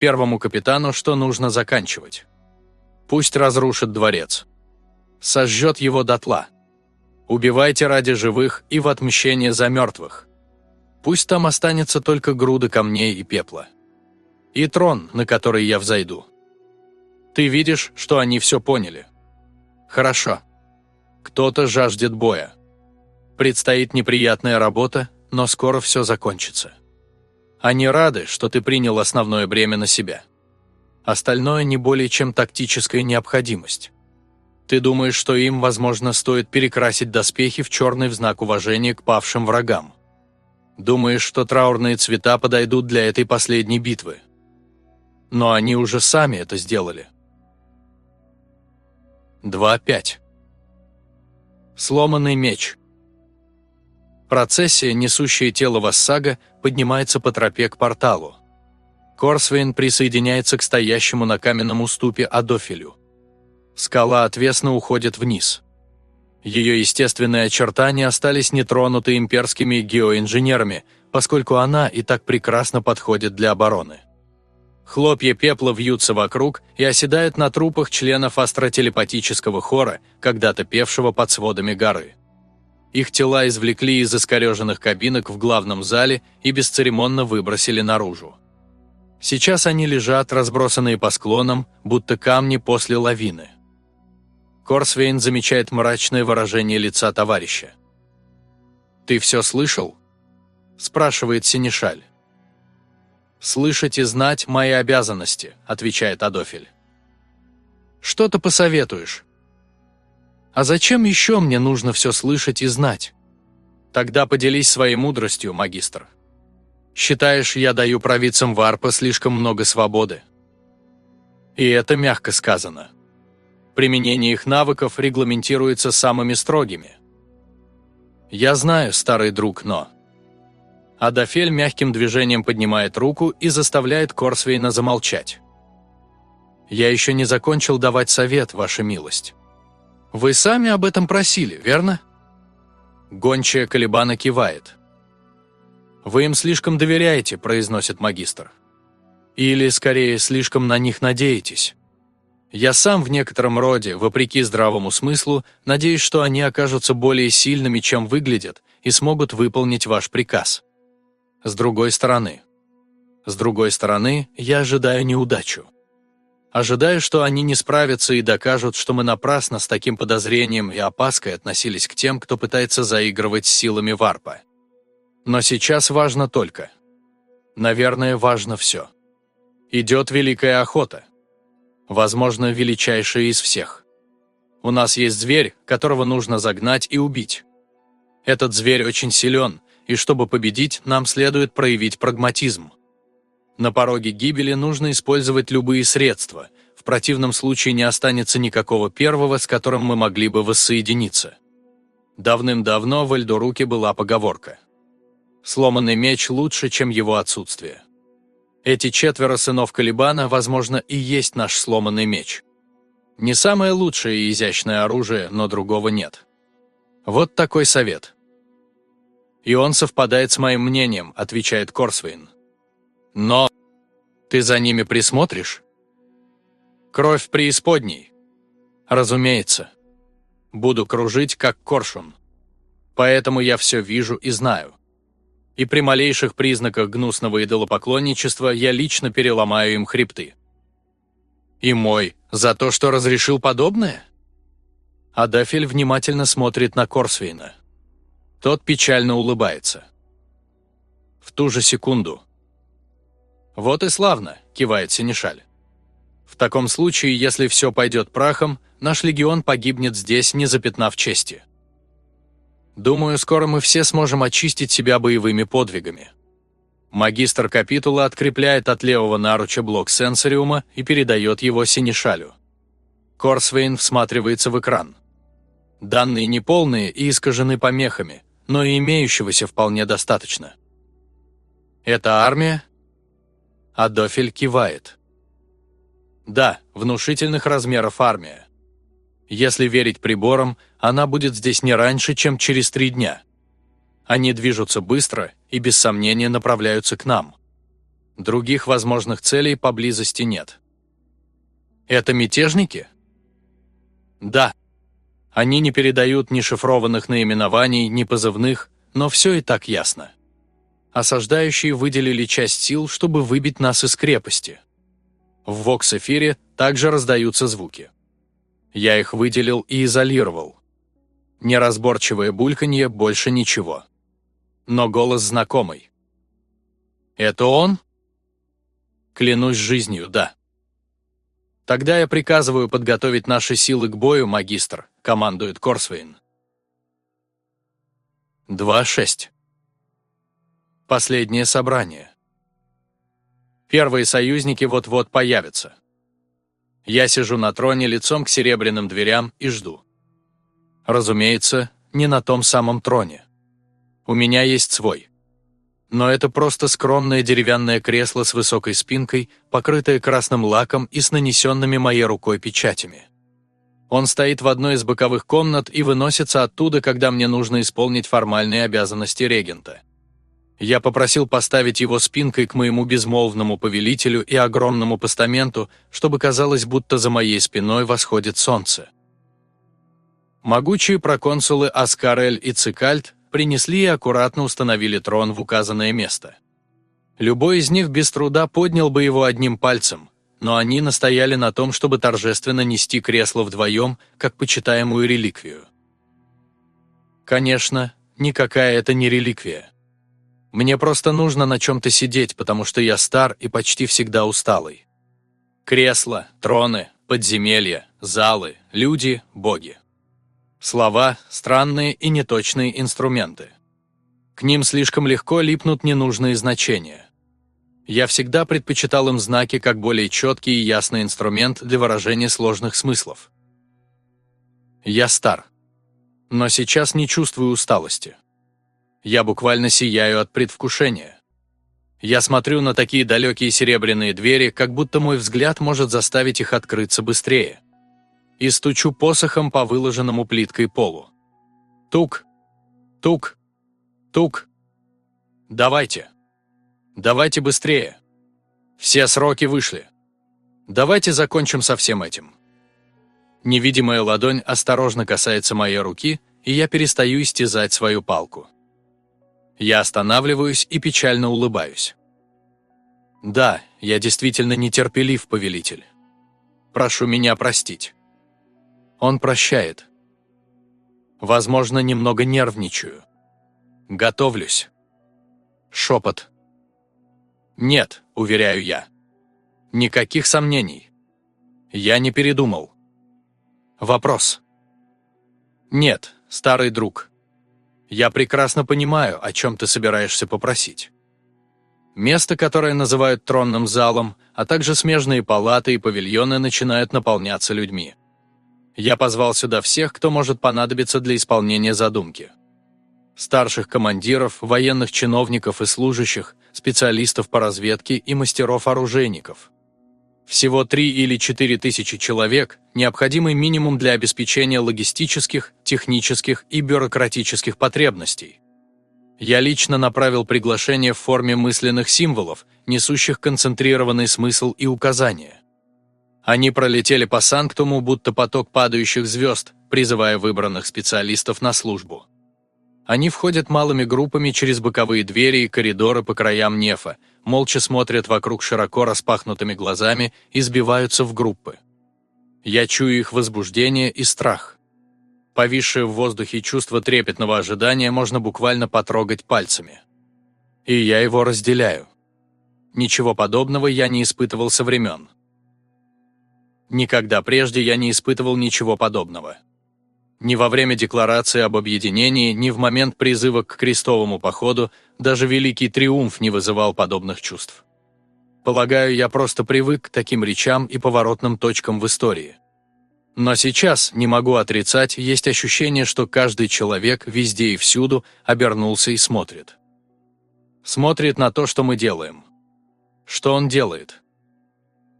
первому капитану, что нужно заканчивать. Пусть разрушит дворец. Сожжет его дотла. Убивайте ради живых и в отмщение за мертвых. Пусть там останется только груда камней и пепла. И трон, на который я взойду. Ты видишь, что они все поняли. Хорошо. Кто-то жаждет боя. Предстоит неприятная работа, но скоро все закончится. Они рады, что ты принял основное бремя на себя. Остальное не более чем тактическая необходимость. Ты думаешь, что им, возможно, стоит перекрасить доспехи в черный в знак уважения к павшим врагам. Думаешь, что траурные цвета подойдут для этой последней битвы. Но они уже сами это сделали. 2.5. Сломанный меч. Процессия, несущая тело Вассага, поднимается по тропе к порталу. Корсвейн присоединяется к стоящему на каменном уступе Адофилю. Скала отвесно уходит вниз. Ее естественные очертания остались нетронуты имперскими геоинженерами, поскольку она и так прекрасно подходит для обороны. Хлопья пепла вьются вокруг и оседают на трупах членов астротелепатического хора, когда-то певшего под сводами горы. Их тела извлекли из искореженных кабинок в главном зале и бесцеремонно выбросили наружу. Сейчас они лежат, разбросанные по склонам, будто камни после лавины. Корсвейн замечает мрачное выражение лица товарища. «Ты все слышал?» – спрашивает Синишаль. «Слышать и знать – мои обязанности», – отвечает Адофель. «Что ты посоветуешь?» «А зачем еще мне нужно все слышать и знать?» «Тогда поделись своей мудростью, магистр. Считаешь, я даю провидцам Варпа слишком много свободы?» И это мягко сказано. Применение их навыков регламентируется самыми строгими. «Я знаю, старый друг, но...» Адафель мягким движением поднимает руку и заставляет Корсвейна замолчать. «Я еще не закончил давать совет, ваша милость. Вы сами об этом просили, верно?» Гончая Калибана кивает. «Вы им слишком доверяете», – произносит магистр. «Или, скорее, слишком на них надеетесь. Я сам в некотором роде, вопреки здравому смыслу, надеюсь, что они окажутся более сильными, чем выглядят, и смогут выполнить ваш приказ. С другой стороны. С другой стороны, я ожидаю неудачу. Ожидаю, что они не справятся и докажут, что мы напрасно с таким подозрением и опаской относились к тем, кто пытается заигрывать силами варпа. Но сейчас важно только. Наверное, важно все. Идет великая охота. Возможно, величайшая из всех. У нас есть зверь, которого нужно загнать и убить. Этот зверь очень силен, и чтобы победить, нам следует проявить прагматизм. На пороге гибели нужно использовать любые средства, в противном случае не останется никакого первого, с которым мы могли бы воссоединиться. Давным-давно в Эльдоруке была поговорка. Сломанный меч лучше, чем его отсутствие. Эти четверо сынов Калибана, возможно, и есть наш сломанный меч. Не самое лучшее и изящное оружие, но другого нет. Вот такой совет. «И он совпадает с моим мнением», — отвечает Корсвейн. «Но ты за ними присмотришь?» «Кровь преисподней». «Разумеется. Буду кружить, как коршун. Поэтому я все вижу и знаю. И при малейших признаках гнусного идолопоклонничества я лично переломаю им хребты». «И мой за то, что разрешил подобное?» Адафель внимательно смотрит на Корсвейна. Тот печально улыбается. В ту же секунду. «Вот и славно», – кивает Синишаль. «В таком случае, если все пойдет прахом, наш легион погибнет здесь, не запятнав чести. Думаю, скоро мы все сможем очистить себя боевыми подвигами». Магистр Капитула открепляет от левого наруча блок сенсориума и передает его Синишалю. Корсвейн всматривается в экран. Данные неполные и искажены помехами, но и имеющегося вполне достаточно. «Это армия?» Адофель кивает. «Да, внушительных размеров армия. Если верить приборам, она будет здесь не раньше, чем через три дня. Они движутся быстро и без сомнения направляются к нам. Других возможных целей поблизости нет. Это мятежники? Да. Они не передают ни шифрованных наименований, ни позывных, но все и так ясно. Осаждающие выделили часть сил, чтобы выбить нас из крепости. В Вокс-эфире также раздаются звуки. Я их выделил и изолировал. Неразборчивое бульканье, больше ничего. Но голос знакомый. «Это он?» Клянусь жизнью, да. Тогда я приказываю подготовить наши силы к бою, магистр, командует Корсвейн. 2.6. Последнее собрание. Первые союзники вот-вот появятся. Я сижу на троне лицом к серебряным дверям и жду. Разумеется, не на том самом троне. У меня есть свой. Но это просто скромное деревянное кресло с высокой спинкой, покрытое красным лаком и с нанесенными моей рукой печатями. Он стоит в одной из боковых комнат и выносится оттуда, когда мне нужно исполнить формальные обязанности регента. Я попросил поставить его спинкой к моему безмолвному повелителю и огромному постаменту, чтобы казалось, будто за моей спиной восходит солнце. Могучие проконсулы Аскарель и Цикальт принесли и аккуратно установили трон в указанное место. Любой из них без труда поднял бы его одним пальцем, но они настояли на том, чтобы торжественно нести кресло вдвоем, как почитаемую реликвию. Конечно, никакая это не реликвия. Мне просто нужно на чем-то сидеть, потому что я стар и почти всегда усталый. Кресла, троны, подземелья, залы, люди, боги. Слова – странные и неточные инструменты. К ним слишком легко липнут ненужные значения. Я всегда предпочитал им знаки как более четкий и ясный инструмент для выражения сложных смыслов. Я стар. Но сейчас не чувствую усталости. Я буквально сияю от предвкушения. Я смотрю на такие далекие серебряные двери, как будто мой взгляд может заставить их открыться быстрее. И стучу посохом по выложенному плиткой полу. Тук, тук, тук. Давайте. Давайте быстрее. Все сроки вышли. Давайте закончим со всем этим. Невидимая ладонь осторожно касается моей руки, и я перестаю истязать свою палку. Я останавливаюсь и печально улыбаюсь. Да, я действительно нетерпелив, повелитель. Прошу меня простить. Он прощает. Возможно, немного нервничаю. Готовлюсь. Шепот. Нет, уверяю я. Никаких сомнений. Я не передумал. Вопрос. Нет, старый друг. Я прекрасно понимаю, о чем ты собираешься попросить. Место, которое называют тронным залом, а также смежные палаты и павильоны начинают наполняться людьми. Я позвал сюда всех, кто может понадобиться для исполнения задумки. Старших командиров, военных чиновников и служащих, специалистов по разведке и мастеров-оружейников. Всего 3 или 4 тысячи человек – необходимый минимум для обеспечения логистических, технических и бюрократических потребностей. Я лично направил приглашение в форме мысленных символов, несущих концентрированный смысл и указания. Они пролетели по Санктуму, будто поток падающих звезд, призывая выбранных специалистов на службу. Они входят малыми группами через боковые двери и коридоры по краям нефа, молча смотрят вокруг широко распахнутыми глазами и сбиваются в группы. Я чую их возбуждение и страх. Повисшее в воздухе чувство трепетного ожидания можно буквально потрогать пальцами. И я его разделяю. Ничего подобного я не испытывал со времен. Никогда прежде я не испытывал ничего подобного. Ни во время декларации об объединении, ни в момент призыва к крестовому походу даже Великий Триумф не вызывал подобных чувств. Полагаю, я просто привык к таким речам и поворотным точкам в истории. Но сейчас, не могу отрицать, есть ощущение, что каждый человек везде и всюду обернулся и смотрит. Смотрит на то, что мы делаем. Что он делает?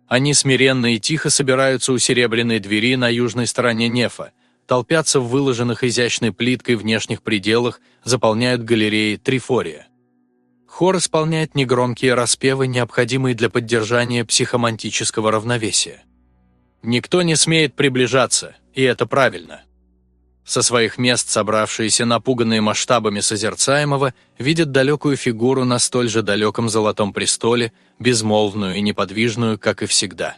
Они смиренно и тихо собираются у серебряной двери на южной стороне Нефа, толпятся в выложенных изящной плиткой внешних пределах, заполняют галереи Трифория. Хор исполняет негромкие распевы, необходимые для поддержания психомантического равновесия. Никто не смеет приближаться, и это правильно. Со своих мест собравшиеся, напуганные масштабами созерцаемого, видят далекую фигуру на столь же далеком золотом престоле, безмолвную и неподвижную, как и всегда.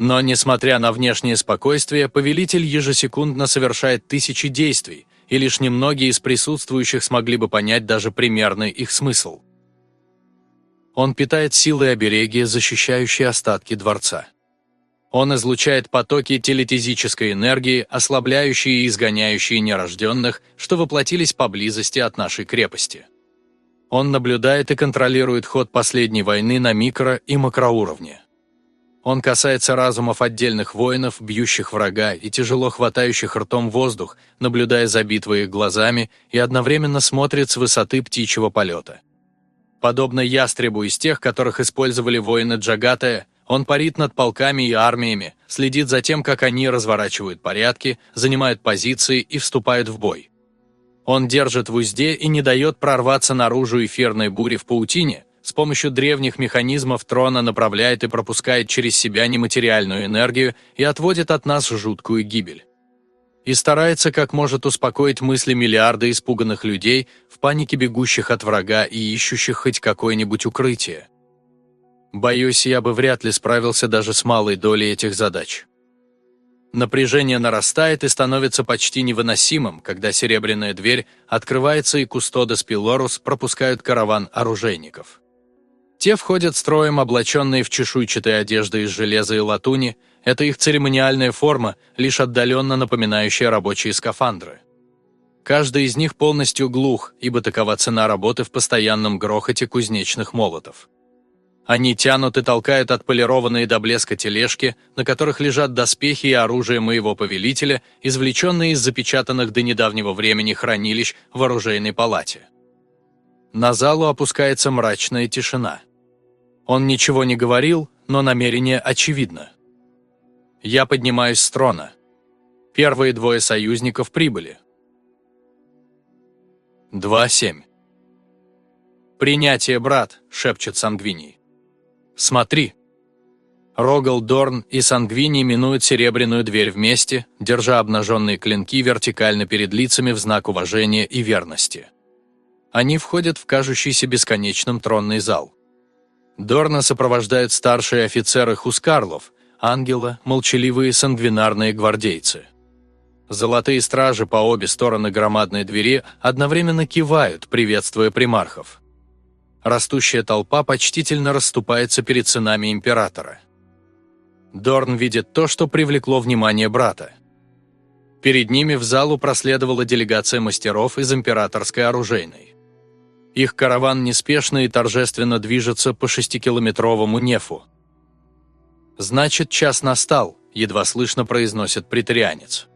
Но, несмотря на внешнее спокойствие, повелитель ежесекундно совершает тысячи действий, и лишь немногие из присутствующих смогли бы понять даже примерный их смысл. Он питает силы обереги, защищающие остатки дворца. Он излучает потоки телетизической энергии, ослабляющие и изгоняющие нерожденных, что воплотились поблизости от нашей крепости. Он наблюдает и контролирует ход последней войны на микро- и макроуровне. Он касается разумов отдельных воинов, бьющих врага и тяжело хватающих ртом воздух, наблюдая за битвой их глазами и одновременно смотрит с высоты птичьего полета. Подобно ястребу из тех, которых использовали воины Джагатая, он парит над полками и армиями, следит за тем, как они разворачивают порядки, занимают позиции и вступают в бой. Он держит в узде и не дает прорваться наружу эфирной бури в паутине, с помощью древних механизмов трона направляет и пропускает через себя нематериальную энергию и отводит от нас жуткую гибель. И старается как может успокоить мысли миллиарда испуганных людей, в панике бегущих от врага и ищущих хоть какое-нибудь укрытие. Боюсь, я бы вряд ли справился даже с малой долей этих задач. Напряжение нарастает и становится почти невыносимым, когда серебряная дверь открывается и Кустодес Пилорус пропускают караван оружейников. Те входят строем, облаченные в чешуйчатые одежды из железа и латуни, это их церемониальная форма, лишь отдаленно напоминающая рабочие скафандры. Каждый из них полностью глух, ибо такова цена работы в постоянном грохоте кузнечных молотов. Они тянут и толкают отполированные до блеска тележки, на которых лежат доспехи и оружие моего повелителя, извлеченные из запечатанных до недавнего времени хранилищ в оружейной палате. На залу опускается мрачная тишина. Он ничего не говорил, но намерение очевидно. Я поднимаюсь с трона. Первые двое союзников прибыли. 2.7. «Принятие, брат», — шепчет Сангвиний. Смотри!» Рогал, Дорн и Сангвини минуют серебряную дверь вместе, держа обнаженные клинки вертикально перед лицами в знак уважения и верности. Они входят в кажущийся бесконечным тронный зал. Дорна сопровождают старшие офицеры Хускарлов, ангела, молчаливые сангвинарные гвардейцы. Золотые стражи по обе стороны громадной двери одновременно кивают, приветствуя примархов. Растущая толпа почтительно расступается перед сынами императора. Дорн видит то, что привлекло внимание брата. Перед ними в залу проследовала делегация мастеров из императорской оружейной. Их караван неспешно и торжественно движется по шестикилометровому нефу. «Значит, час настал», – едва слышно произносит претарианец.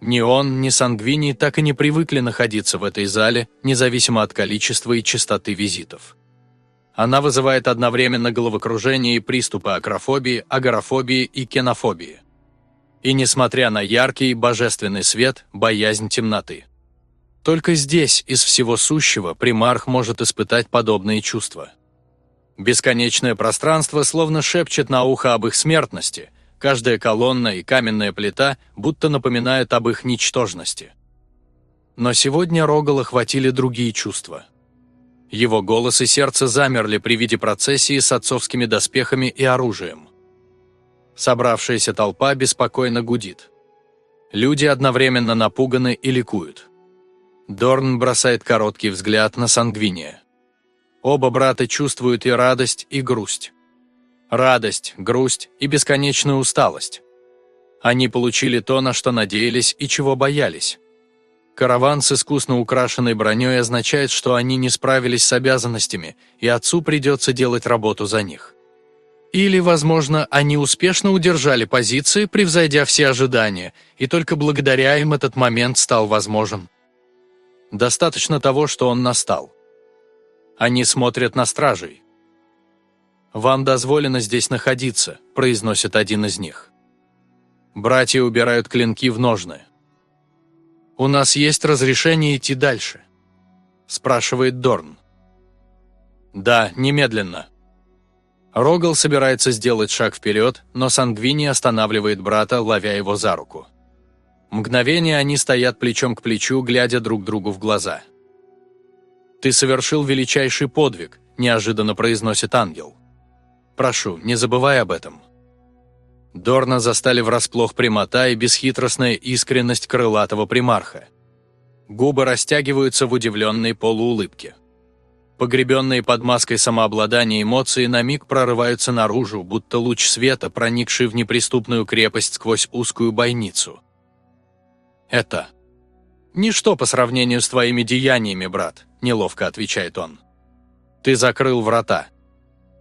Ни он, ни Сангвини так и не привыкли находиться в этой зале, независимо от количества и частоты визитов. Она вызывает одновременно головокружение и приступы акрофобии, агорафобии и кенофобии. И несмотря на яркий божественный свет, боязнь темноты. Только здесь, из всего сущего, примарх может испытать подобные чувства. Бесконечное пространство словно шепчет на ухо об их смертности, Каждая колонна и каменная плита будто напоминают об их ничтожности. Но сегодня Рогала хватили другие чувства. Его голос и сердце замерли при виде процессии с отцовскими доспехами и оружием. Собравшаяся толпа беспокойно гудит. Люди одновременно напуганы и ликуют. Дорн бросает короткий взгляд на Сангвиния. Оба брата чувствуют и радость, и грусть радость, грусть и бесконечную усталость. Они получили то, на что надеялись и чего боялись. Караван с искусно украшенной броней означает, что они не справились с обязанностями, и отцу придется делать работу за них. Или, возможно, они успешно удержали позиции, превзойдя все ожидания, и только благодаря им этот момент стал возможен. Достаточно того, что он настал. Они смотрят на стражей. «Вам дозволено здесь находиться», – произносит один из них. Братья убирают клинки в ножны. «У нас есть разрешение идти дальше?» – спрашивает Дорн. Да, немедленно. Рогал собирается сделать шаг вперед, но Сангвини останавливает брата, ловя его за руку. Мгновение они стоят плечом к плечу, глядя друг другу в глаза. «Ты совершил величайший подвиг», – неожиданно произносит ангел. «Прошу, не забывай об этом». Дорна застали врасплох прямота и бесхитростная искренность крылатого примарха. Губы растягиваются в удивленной полуулыбке. Погребенные под маской самообладания эмоции на миг прорываются наружу, будто луч света, проникший в неприступную крепость сквозь узкую бойницу. «Это...» «Ничто по сравнению с твоими деяниями, брат», – неловко отвечает он. «Ты закрыл врата.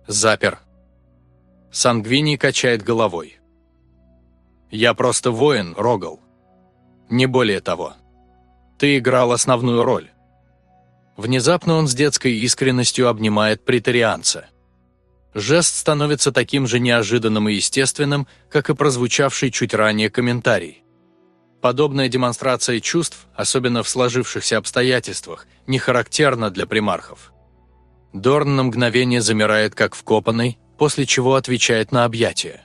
Запер». Сангвини качает головой. «Я просто воин, Рогал. Не более того. Ты играл основную роль. Внезапно он с детской искренностью обнимает претарианца. Жест становится таким же неожиданным и естественным, как и прозвучавший чуть ранее комментарий. Подобная демонстрация чувств, особенно в сложившихся обстоятельствах, не характерна для примархов. Дорн на мгновение замирает как вкопанный, после чего отвечает на объятие.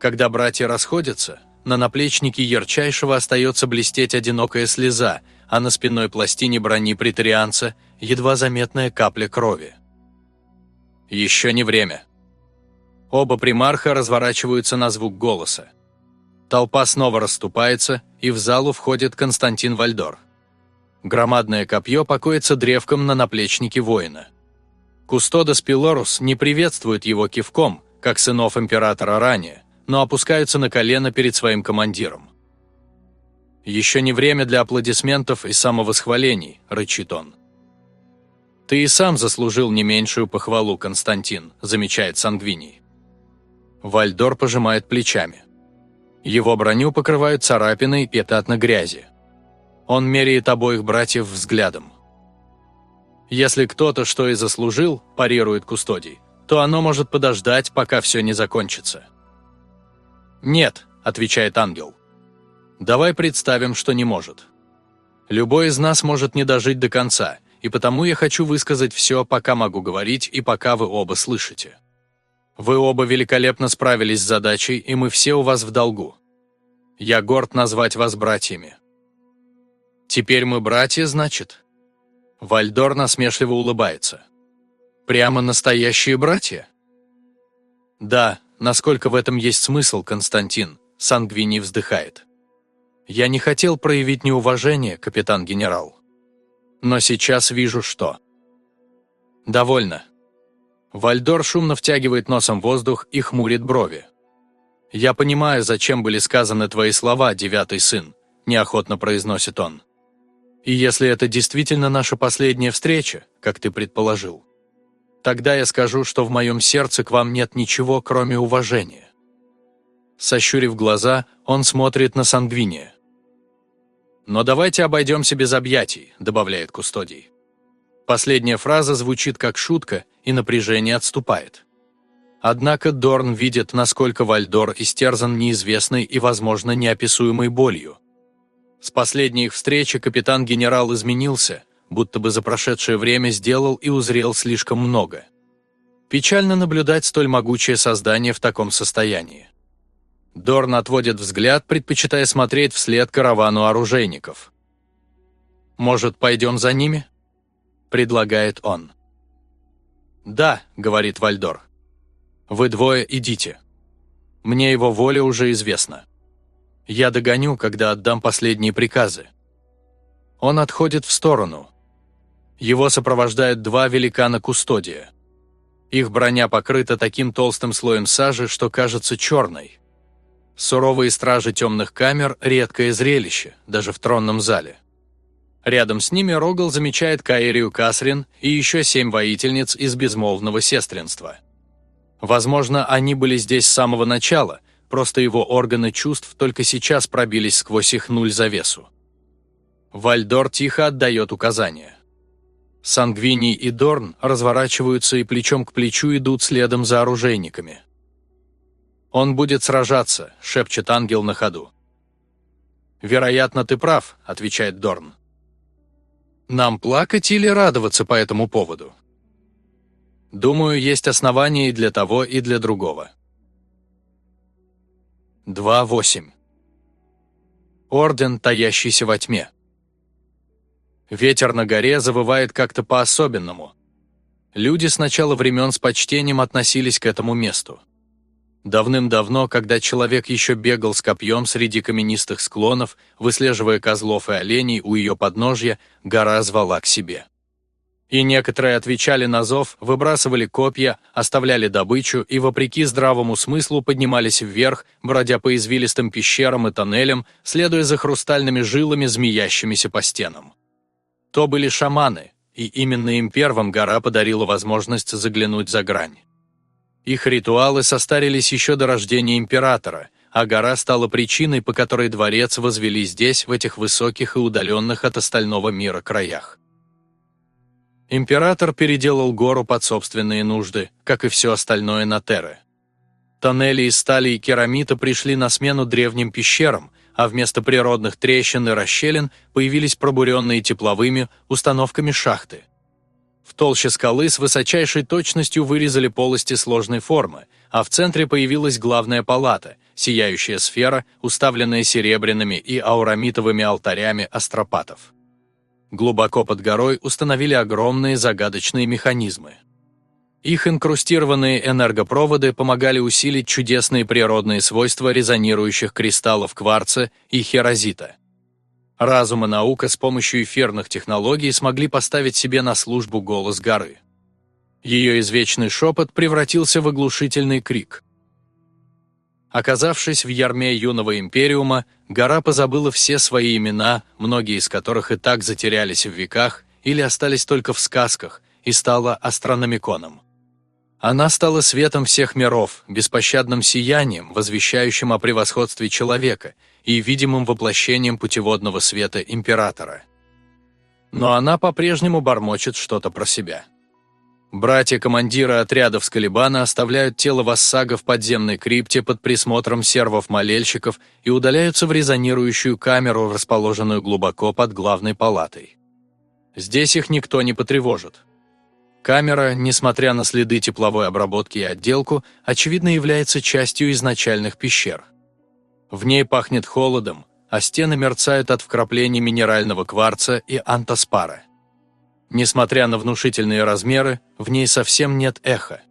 Когда братья расходятся, на наплечнике ярчайшего остается блестеть одинокая слеза, а на спинной пластине брони претарианца едва заметная капля крови. Еще не время. Оба примарха разворачиваются на звук голоса. Толпа снова расступается, и в залу входит Константин Вальдор. Громадное копье покоится древком на наплечнике воина. Кустодос Пилорус не приветствует его кивком, как сынов императора ранее, но опускаются на колено перед своим командиром. «Еще не время для аплодисментов и самовосхвалений», – рычит он. «Ты и сам заслужил не меньшую похвалу, Константин», – замечает Сангвиний. Вальдор пожимает плечами. Его броню покрывают царапины и пятна грязи. Он меряет обоих братьев взглядом. «Если кто-то что и заслужил», – парирует Кустодий, – «то оно может подождать, пока все не закончится». «Нет», – отвечает ангел. «Давай представим, что не может. Любой из нас может не дожить до конца, и потому я хочу высказать все, пока могу говорить и пока вы оба слышите. Вы оба великолепно справились с задачей, и мы все у вас в долгу. Я горд назвать вас братьями». «Теперь мы братья, значит?» Вальдор насмешливо улыбается. «Прямо настоящие братья?» «Да, Насколько в этом есть смысл, Константин, Сангвини вздыхает. Я не хотел проявить неуважение, капитан-генерал. Но сейчас вижу, что... Довольно. Вальдор шумно втягивает носом воздух и хмурит брови. «Я понимаю, зачем были сказаны твои слова, девятый сын», – неохотно произносит он. «И если это действительно наша последняя встреча, как ты предположил, Тогда я скажу, что в моем сердце к вам нет ничего, кроме уважения». Сощурив глаза, он смотрит на Сангвиния. «Но давайте обойдемся без объятий», — добавляет Кустодий. Последняя фраза звучит как шутка, и напряжение отступает. Однако Дорн видит, насколько Вальдор истерзан неизвестной и, возможно, неописуемой болью. С последней их встречи капитан-генерал изменился, будто бы за прошедшее время сделал и узрел слишком много. Печально наблюдать столь могучее создание в таком состоянии. Дорн отводит взгляд, предпочитая смотреть вслед каравану оружейников. «Может, пойдем за ними?» – предлагает он. «Да», – говорит Вальдор. «Вы двое идите. Мне его воля уже известна. Я догоню, когда отдам последние приказы». Он отходит в сторону, его сопровождают два великана-кустодия. Их броня покрыта таким толстым слоем сажи, что кажется черной. Суровые стражи темных камер – редкое зрелище, даже в тронном зале. Рядом с ними Рогал замечает Каэрию Касрин и еще семь воительниц из безмолвного сестринства. Возможно, они были здесь с самого начала, просто его органы чувств только сейчас пробились сквозь их нуль завесу. Вальдор тихо отдает указания. Сангвини и Дорн разворачиваются и плечом к плечу идут следом за оружейниками. «Он будет сражаться», — шепчет ангел на ходу. «Вероятно, ты прав», — отвечает Дорн. «Нам плакать или радоваться по этому поводу?» Думаю, есть основания и для того, и для другого. 2.8. Орден, таящийся во тьме. Ветер на горе завывает как-то по-особенному. Люди с начала времен с почтением относились к этому месту. Давным-давно, когда человек еще бегал с копьем среди каменистых склонов, выслеживая козлов и оленей у ее подножья, гора звала к себе. И некоторые отвечали на зов, выбрасывали копья, оставляли добычу и, вопреки здравому смыслу, поднимались вверх, бродя по извилистым пещерам и тоннелям, следуя за хрустальными жилами, змеящимися по стенам. То были шаманы, и именно им первым гора подарила возможность заглянуть за грань. Их ритуалы состарились еще до рождения императора, а гора стала причиной, по которой дворец возвели здесь, в этих высоких и удаленных от остального мира краях. Император переделал гору под собственные нужды, как и все остальное на Терре. Тоннели из стали и керамита пришли на смену древним пещерам, а вместо природных трещин и расщелин появились пробуренные тепловыми установками шахты – в толще скалы с высочайшей точностью вырезали полости сложной формы, а в центре появилась главная палата, сияющая сфера, уставленная серебряными и аурамитовыми алтарями астропатов. Глубоко под горой установили огромные загадочные механизмы. Их инкрустированные энергопроводы помогали усилить чудесные природные свойства резонирующих кристаллов кварца и херозита. Разум и наука с помощью эфирных технологий смогли поставить себе на службу голос горы. Ее извечный шепот превратился в оглушительный крик. Оказавшись в ярме юного империума, гора позабыла все свои имена, многие из которых и так затерялись в веках или остались только в сказках, и стала астрономиконом. Она стала светом всех миров, беспощадным сиянием, возвещающим о превосходстве человека – и видимым воплощением путеводного света императора. Но она по-прежнему бормочет что-то про себя. Братья-командиры отрядов с Калибана оставляют тело Вассага в подземной крипте под присмотром сервов-молельщиков и удаляются в резонирующую камеру, расположенную глубоко под главной палатой. Здесь их никто не потревожит. Камера, несмотря на следы тепловой обработки и отделку, очевидно является частью изначальных пещер – в ней пахнет холодом, а стены мерцают от вкраплений минерального кварца и антоспара. Несмотря на внушительные размеры, в ней совсем нет эха.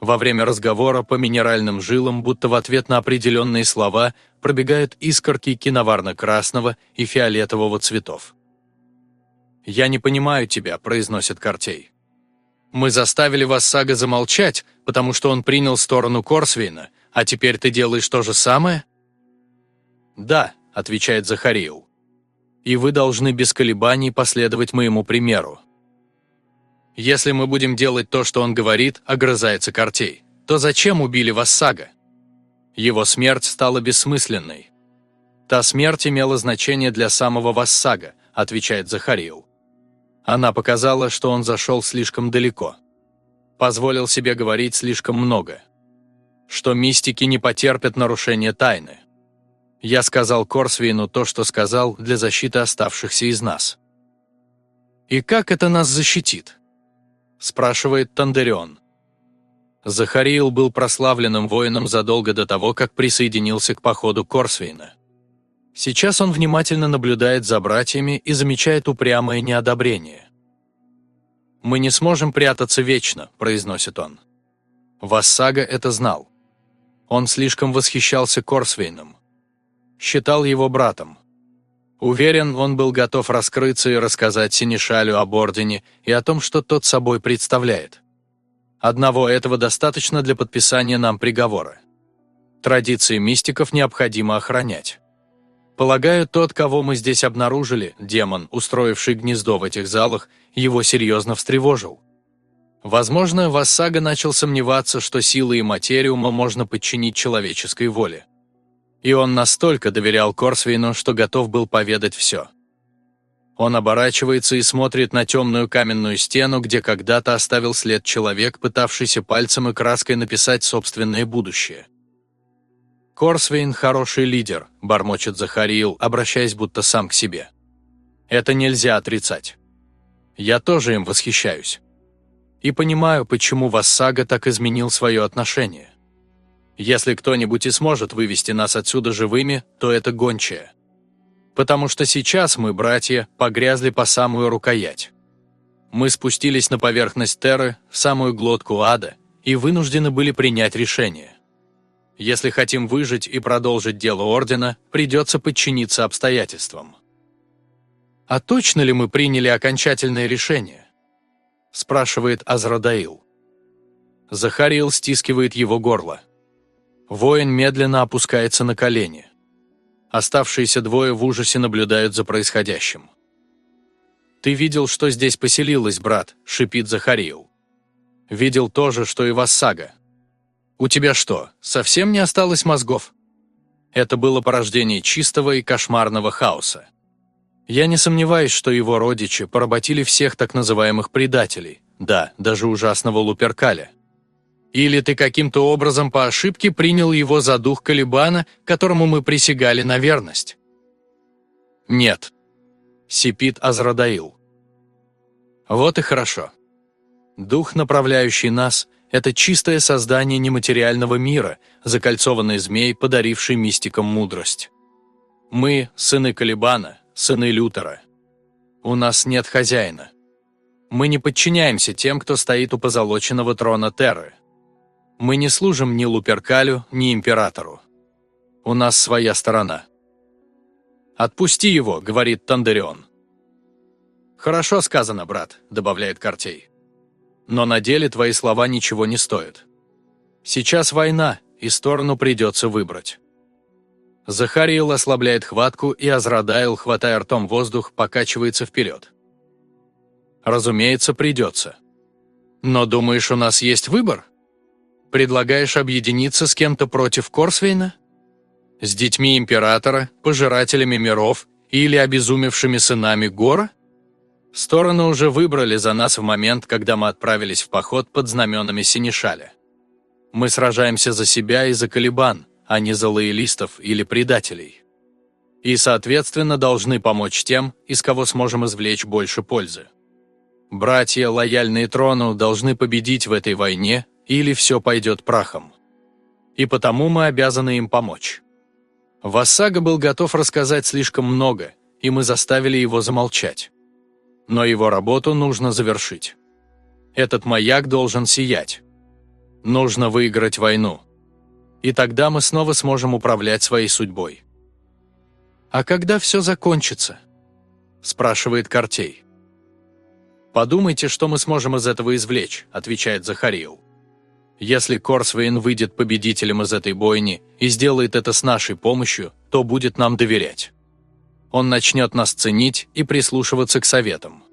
Во время разговора по минеральным жилам, будто в ответ на определенные слова, пробегают искорки киноварно-красного и фиолетового цветов. «Я не понимаю тебя», — произносит Картей. «Мы заставили вас, Сага, замолчать, потому что он принял сторону Корсвейна, а теперь ты делаешь то же самое?» «Да», — отвечает Захариил. «И вы должны без колебаний последовать моему примеру». «Если мы будем делать то, что он говорит», — огрызается Картей, «то зачем убили Вассага?» Его смерть стала бессмысленной. «Та смерть имела значение для самого Вассага», — отвечает Захариил. Она показала, что он зашел слишком далеко. Позволил себе говорить слишком много. Что мистики не потерпят нарушения тайны. Я сказал Корсвейну то, что сказал для защиты оставшихся из нас. «И как это нас защитит?» – спрашивает Тандерион. Захариил был прославленным воином задолго до того, как присоединился к походу Корсвейна. Сейчас он внимательно наблюдает за братьями и замечает упрямое неодобрение. «Мы не сможем прятаться вечно», – произносит он. Вассага это знал. Он слишком восхищался Корсвейном считал его братом. Уверен, он был готов раскрыться и рассказать Синишалю об Ордене и о том, что тот собой представляет. Одного этого достаточно для подписания нам приговора. Традиции мистиков необходимо охранять. Полагаю, тот, кого мы здесь обнаружили, демон, устроивший гнездо в этих залах, его серьезно встревожил. Возможно, Вассага начал сомневаться, что силы и материума можно подчинить человеческой воле. И он настолько доверял Корсвейну, что готов был поведать все. Он оборачивается и смотрит на темную каменную стену, где когда-то оставил след человек, пытавшийся пальцем и краской написать собственное будущее. «Корсвейн – хороший лидер», – бормочет Захариил, обращаясь будто сам к себе. «Это нельзя отрицать. Я тоже им восхищаюсь. И понимаю, почему Вассага так изменил свое отношение. Если кто-нибудь и сможет вывести нас отсюда живыми, то это гончая. Потому что сейчас мы, братья, погрязли по самую рукоять. Мы спустились на поверхность Терры, в самую глотку ада, и вынуждены были принять решение. Если хотим выжить и продолжить дело Ордена, придется подчиниться обстоятельствам. «А точно ли мы приняли окончательное решение?» – спрашивает Азрадаил. Захариил стискивает его горло. Воин медленно опускается на колени. Оставшиеся двое в ужасе наблюдают за происходящим. «Ты видел, что здесь поселилась, брат?» – шипит Захариил. «Видел то же, что и Вассага. У тебя что, совсем не осталось мозгов?» Это было порождение чистого и кошмарного хаоса. Я не сомневаюсь, что его родичи поработили всех так называемых предателей, да, даже ужасного Луперкаля. Или ты каким-то образом по ошибке принял его за дух Калибана, которому мы присягали на верность? Нет. Сипит Азрадаил. Вот и хорошо. Дух, направляющий нас, это чистое создание нематериального мира, закольцованный змей, подаривший мистикам мудрость. Мы, сыны Калибана, сыны Лютера. У нас нет хозяина. Мы не подчиняемся тем, кто стоит у позолоченного трона Терры. Мы не служим ни Луперкалю, ни Императору. У нас своя сторона. «Отпусти его», — говорит Тандерион. «Хорошо сказано, брат», — добавляет Картей. «Но на деле твои слова ничего не стоят. Сейчас война, и сторону придется выбрать». Захариил ослабляет хватку, и Азрадайл, хватая ртом воздух, покачивается вперед. Разумеется, придется. Но думаешь, у нас есть выбор? Предлагаешь объединиться с кем-то против Корсвейна? С детьми Императора, пожирателями миров или обезумевшими сынами Гора? Стороны уже выбрали за нас в момент, когда мы отправились в поход под знаменами Синишаля. Мы сражаемся за себя и за Калибан, а не за лоялистов или предателей. И, соответственно, должны помочь тем, из кого сможем извлечь больше пользы. Братья, лояльные трону, должны победить в этой войне, или все пойдет прахом. И потому мы обязаны им помочь. Вассага был готов рассказать слишком много, и мы заставили его замолчать. Но его работу нужно завершить. Этот маяк должен сиять. Нужно выиграть войну и тогда мы снова сможем управлять своей судьбой. «А когда все закончится?» – спрашивает Картей. «Подумайте, что мы сможем из этого извлечь», – отвечает Захариил. «Если Корсвейн выйдет победителем из этой бойни и сделает это с нашей помощью, то будет нам доверять. Он начнет нас ценить и прислушиваться к советам.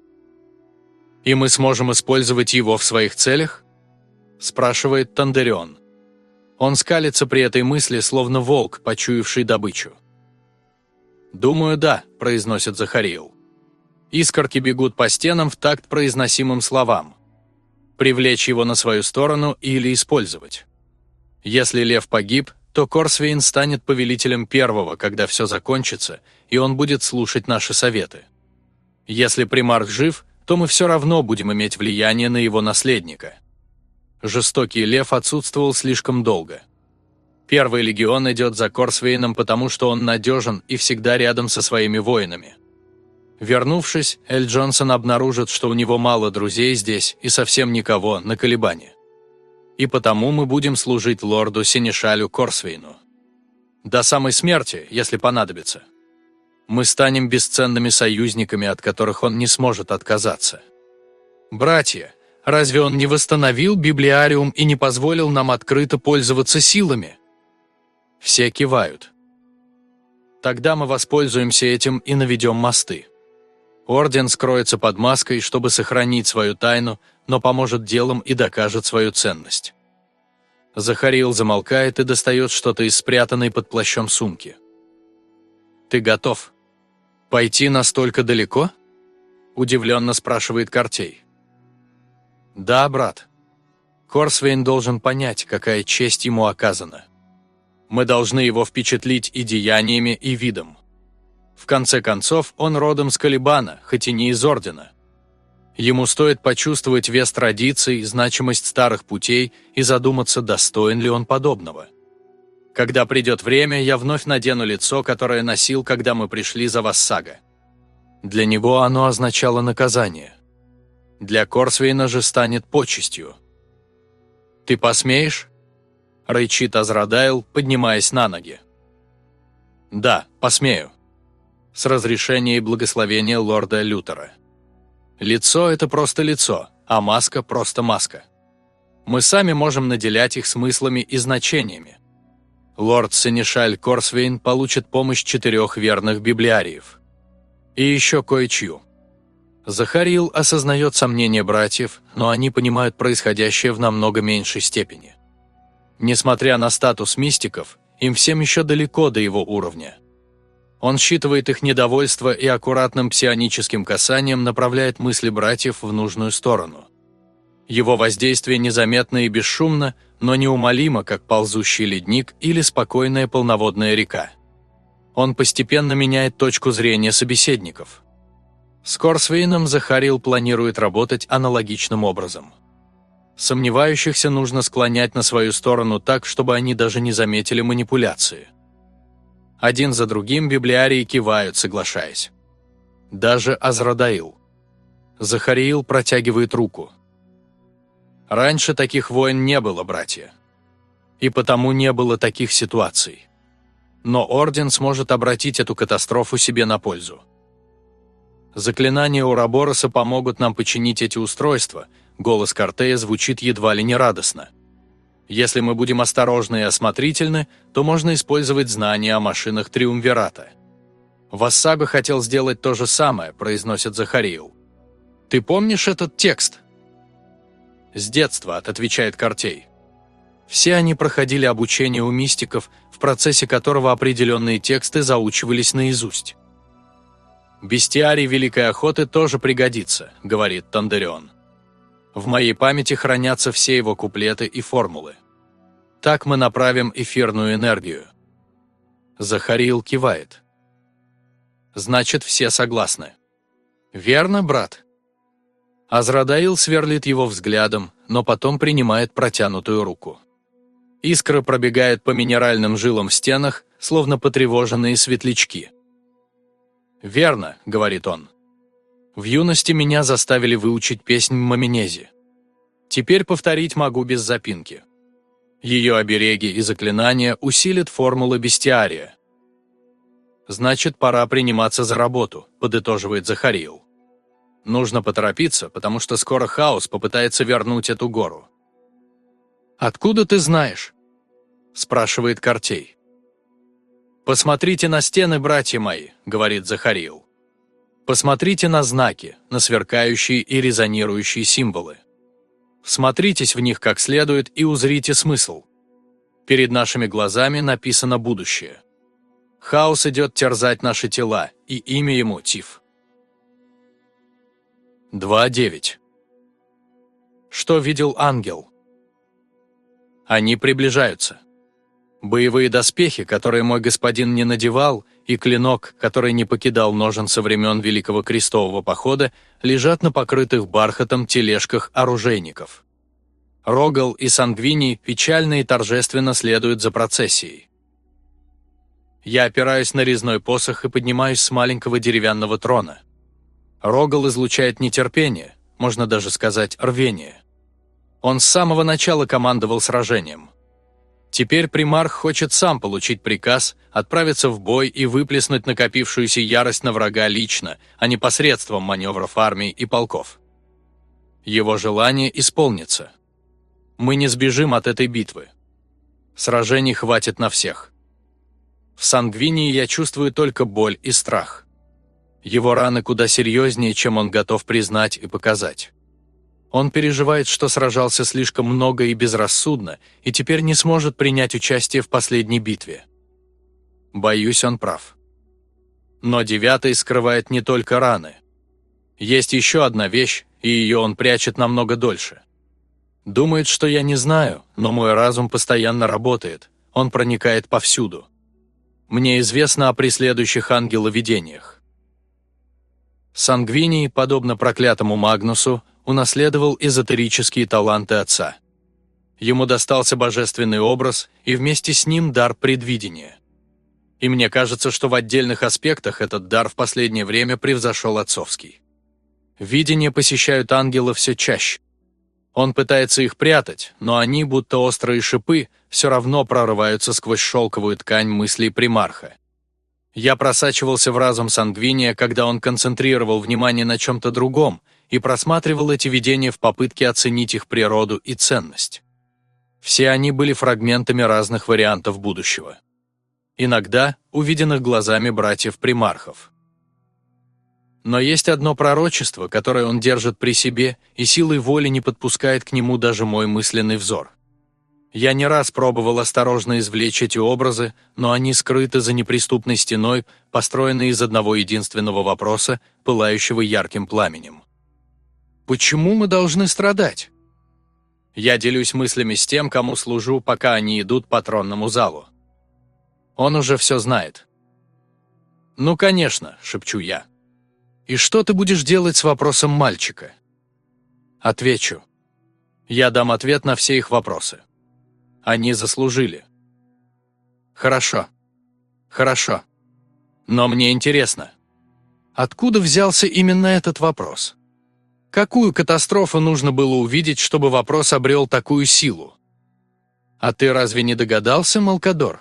И мы сможем использовать его в своих целях?» – спрашивает Тандерион. Он скалится при этой мысли, словно волк, почуявший добычу. «Думаю, да», – произносит Захариил. Искорки бегут по стенам в такт произносимым словам. Привлечь его на свою сторону или использовать. Если лев погиб, то Корсвейн станет повелителем первого, когда все закончится, и он будет слушать наши советы. Если примарх жив, то мы все равно будем иметь влияние на его наследника. Жестокий лев отсутствовал слишком долго. Первый легион идет за Корсвейном, потому что он надежен и всегда рядом со своими воинами. Вернувшись, Эль Джонсон обнаружит, что у него мало друзей здесь и совсем никого на колебании. И потому мы будем служить лорду Синешалю Корсвейну. До самой смерти, если понадобится. Мы станем бесценными союзниками, от которых он не сможет отказаться. Братья, Разве он не восстановил библиариум и не позволил нам открыто пользоваться силами? Все кивают. Тогда мы воспользуемся этим и наведем мосты. Орден скроется под маской, чтобы сохранить свою тайну, но поможет делом и докажет свою ценность. Захарил замолкает и достает что-то из спрятанной под плащом сумки. «Ты готов? Пойти настолько далеко?» Удивленно спрашивает Картей. «Да, брат. Корсвейн должен понять, какая честь ему оказана. Мы должны его впечатлить и деяниями, и видом. В конце концов, он родом с Калибана, хоть и не из Ордена. Ему стоит почувствовать вес традиций, значимость старых путей и задуматься, достоин ли он подобного. Когда придет время, я вновь надену лицо, которое носил, когда мы пришли за Вассага. Для него оно означало наказание. Для Корсвейна же станет почестью. «Ты посмеешь?» – рычит Азрадайл, поднимаясь на ноги. «Да, посмею». С разрешения и благословения лорда Лютера. Лицо – это просто лицо, а маска – просто маска. Мы сами можем наделять их смыслами и значениями. Лорд Сенешаль Корсвейн получит помощь четырех верных библиариев. И еще кое-чью. Захарил осознает сомнения братьев, но они понимают происходящее в намного меньшей степени. Несмотря на статус мистиков, им всем еще далеко до его уровня – он считывает их недовольство и аккуратным псионическим касанием направляет мысли братьев в нужную сторону. Его воздействие незаметно и бесшумно, но неумолимо, как ползущий ледник или спокойная полноводная река. Он постепенно меняет точку зрения собеседников. С Корсвейном Захарил планирует работать аналогичным образом. Сомневающихся нужно склонять на свою сторону так, чтобы они даже не заметили манипуляции – один за другим библиарии кивают, соглашаясь. Даже Азрадаил. Захариил протягивает руку. Раньше таких войн не было, братья. И потому не было таких ситуаций. Но Орден сможет обратить эту катастрофу себе на пользу. Заклинания Урабороса помогут нам починить эти устройства, голос Картея звучит едва ли не радостно. Если мы будем осторожны и осмотрительны, то можно использовать знания о машинах Триумвирата. Вассага хотел сделать то же самое, произносит Захариил. Ты помнишь этот текст? С детства, отвечает Картей. Все они проходили обучение у мистиков, в процессе которого определенные тексты заучивались наизусть. «Бестиарий Великой Охоты тоже пригодится», — говорит Тандерион. В моей памяти хранятся все его куплеты и формулы. Так мы направим эфирную энергию. Захарил кивает. Значит, все согласны. Верно, брат? Азрадаил сверлит его взглядом, но потом принимает протянутую руку. Искра пробегает по минеральным жилам в стенах, словно потревоженные светлячки. «Верно», — говорит он. В юности меня заставили выучить песнь Маминези. Теперь повторить могу без запинки. Ее обереги и заклинания усилят формулы бестиария. «Значит, пора приниматься за работу», – подытоживает Захарил. «Нужно поторопиться, потому что скоро хаос попытается вернуть эту гору». «Откуда ты знаешь?» – спрашивает Картей. «Посмотрите на стены, братья мои», – говорит Захарил. Посмотрите на знаки, на сверкающие и резонирующие символы. Смотритесь в них как следует и узрите смысл. Перед нашими глазами написано будущее. Хаос идет терзать наши тела, и имя ему Тиф. 2.9 Что видел ангел? Они приближаются. Боевые доспехи, которые мой господин не надевал, и клинок, который не покидал ножен со времен Великого Крестового Похода, лежат на покрытых бархатом тележках оружейников. Рогал и Сангвини печально и торжественно следуют за процессией. Я опираюсь на резной посох и поднимаюсь с маленького деревянного трона. Рогал излучает нетерпение, можно даже сказать рвение. Он с самого начала командовал сражением – Теперь примарх хочет сам получить приказ, отправиться в бой и выплеснуть накопившуюся ярость на врага лично, а не посредством маневров армий и полков. Его желание исполнится. Мы не сбежим от этой битвы. Сражений хватит на всех. В Сангвинии я чувствую только боль и страх. Его раны куда серьезнее, чем он готов признать и показать. Он переживает, что сражался слишком много и безрассудно, и теперь не сможет принять участие в последней битве. Боюсь, он прав. Но девятый скрывает не только раны. Есть еще одна вещь, и ее он прячет намного дольше. Думает, что я не знаю, но мой разум постоянно работает, он проникает повсюду. Мне известно о преследующих ангеловидениях. Сангвиний, подобно проклятому Магнусу, унаследовал эзотерические таланты отца. Ему достался божественный образ и вместе с ним дар предвидения. И мне кажется, что в отдельных аспектах этот дар в последнее время превзошел отцовский. Видения посещают ангела все чаще. Он пытается их прятать, но они, будто острые шипы, все равно прорываются сквозь шелковую ткань мыслей примарха. Я просачивался в разум Сангвиния, когда он концентрировал внимание на чем-то другом и просматривал эти видения в попытке оценить их природу и ценность. Все они были фрагментами разных вариантов будущего. Иногда увиденных глазами братьев-примархов. Но есть одно пророчество, которое он держит при себе, и силой воли не подпускает к нему даже мой мысленный взор. Я не раз пробовал осторожно извлечь эти образы, но они скрыты за неприступной стеной, построенной из одного единственного вопроса, пылающего ярким пламенем. Почему мы должны страдать? Я делюсь мыслями с тем, кому служу, пока они идут по тронному залу. Он уже все знает. «Ну, конечно», — шепчу я. «И что ты будешь делать с вопросом мальчика?» Отвечу. Я дам ответ на все их вопросы. Они заслужили. Хорошо. Хорошо. Но мне интересно. Откуда взялся именно этот вопрос? Какую катастрофу нужно было увидеть, чтобы вопрос обрел такую силу? А ты разве не догадался, Малкадор?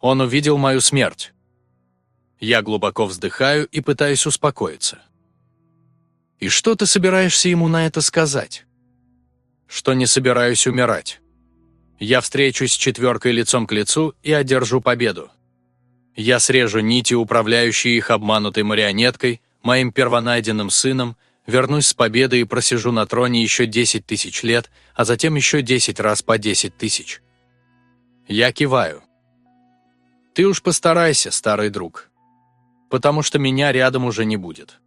Он увидел мою смерть. Я глубоко вздыхаю и пытаюсь успокоиться. И что ты собираешься ему на это сказать? Что не собираюсь умирать. Я встречусь с четверкой лицом к лицу и одержу победу. Я срежу нити, управляющие их обманутой марионеткой, моим первонайденным сыном, вернусь с победой и просижу на троне еще 10 тысяч лет, а затем еще 10 раз по 10 тысяч. Я киваю. Ты уж постарайся, старый друг. Потому что меня рядом уже не будет.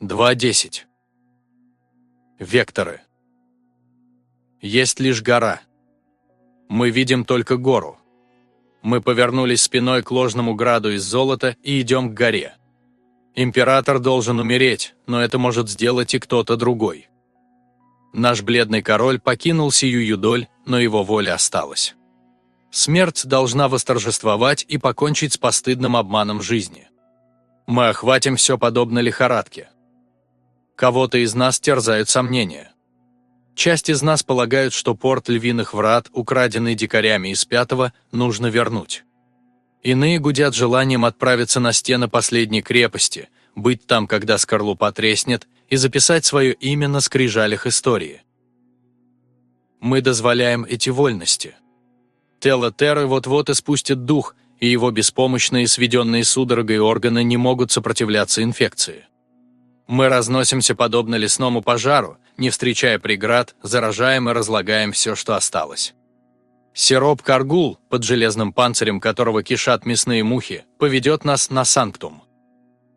2.10. Векторы. Есть лишь гора. Мы видим только гору. Мы повернулись спиной к ложному граду из золота и идем к горе. Император должен умереть, но это может сделать и кто-то другой. Наш бледный король покинул сию юдоль, но его воля осталась. Смерть должна восторжествовать и покончить с постыдным обманом жизни. Мы охватим все подобно лихорадке. Кого-то из нас терзают сомнения. Часть из нас полагают, что порт Львиных Врат, украденный дикарями из Пятого, нужно вернуть. Иные гудят желанием отправиться на стены последней крепости, быть там, когда скорлупа треснет, и записать свое имя на скрижалях истории. Мы дозволяем эти вольности. Тело Терры вот-вот испустит дух, и его беспомощные, сведенные судорогой органы не могут сопротивляться инфекции. Мы разносимся подобно лесному пожару, не встречая преград, заражаем и разлагаем все, что осталось. Сироп Каргул, под железным панцирем которого кишат мясные мухи, поведет нас на Санктум.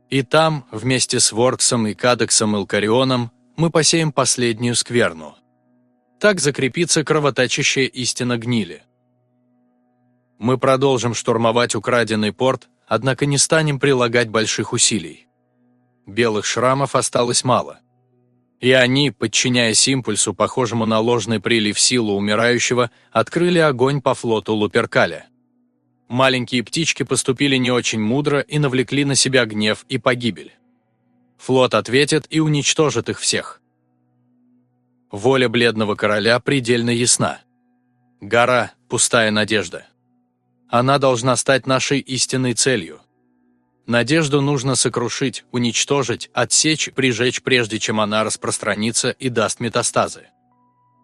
И там, вместе с Ворксом и Кадексом Илкарионом, мы посеем последнюю скверну. Так закрепится кровоточащая истина гнили. Мы продолжим штурмовать украденный порт, однако не станем прилагать больших усилий. Белых шрамов осталось мало. И они, подчиняясь импульсу, похожему на ложный прилив силы умирающего, открыли огонь по флоту Луперкаля. Маленькие птички поступили не очень мудро и навлекли на себя гнев и погибель. Флот ответит и уничтожит их всех. Воля бледного короля предельно ясна. Гора – пустая надежда. Она должна стать нашей истинной целью. Надежду нужно сокрушить, уничтожить, отсечь, прижечь, прежде чем она распространится и даст метастазы.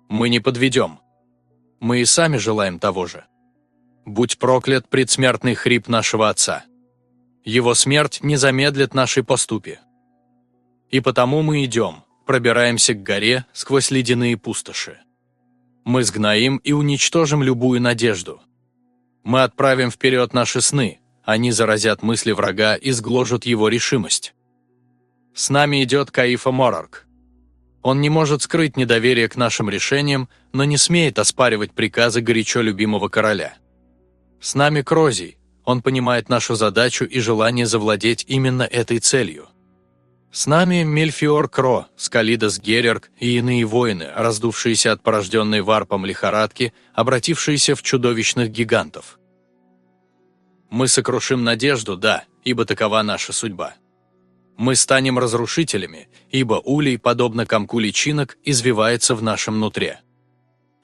Мы не подведем. Мы и сами желаем того же. Будь проклят предсмертный хрип нашего отца. Его смерть не замедлит нашей поступи. И потому мы идем, пробираемся к горе сквозь ледяные пустоши. Мы сгноим и уничтожим любую надежду. Мы отправим вперед наши сны, они заразят мысли врага и сгложат его решимость. С нами идет Каифа Морарк. Он не может скрыть недоверие к нашим решениям, но не смеет оспаривать приказы горячо любимого короля. С нами Крозий, он понимает нашу задачу и желание завладеть именно этой целью. С нами Мельфиор Кро, Скалидас Герерк и иные воины, раздувшиеся от порожденной варпом лихорадки, обратившиеся в чудовищных гигантов. Мы сокрушим надежду, да, ибо такова наша судьба. Мы станем разрушителями, ибо улей, подобно комку личинок, извивается в нашем нутре.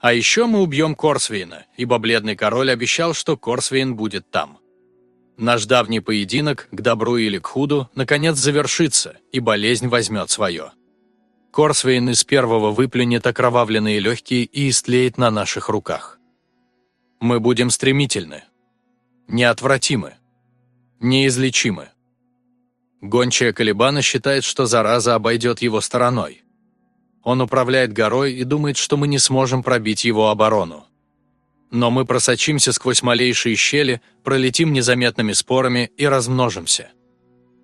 А еще мы убьем Корсвейна, ибо бледный король обещал, что Корсвейн будет там. Наш давний поединок, к добру или к худу, наконец завершится, и болезнь возьмет свое. Корсвейн из первого выплюнет окровавленные легкие и истлеет на наших руках. Мы будем стремительны, неотвратимы, неизлечимы. Гончая Калибана считает, что зараза обойдет его стороной. Он управляет горой и думает, что мы не сможем пробить его оборону но мы просочимся сквозь малейшие щели, пролетим незаметными спорами и размножимся.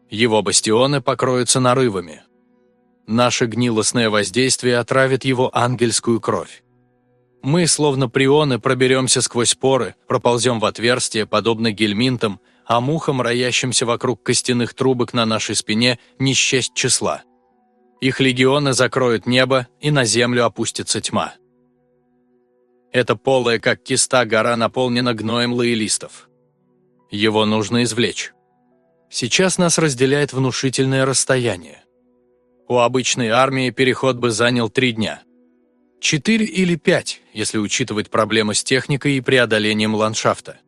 Его бастионы покроются нарывами. Наше гнилостное воздействие отравит его ангельскую кровь. Мы, словно прионы, проберемся сквозь поры, проползем в отверстие, подобно гельминтам, а мухам, роящимся вокруг костяных трубок на нашей спине, не счесть числа. Их легионы закроют небо, и на землю опустится тьма. Эта полая, как киста, гора наполнена гноем лоялистов. Его нужно извлечь. Сейчас нас разделяет внушительное расстояние. У обычной армии переход бы занял три дня. Четыре или пять, если учитывать проблемы с техникой и преодолением ландшафта.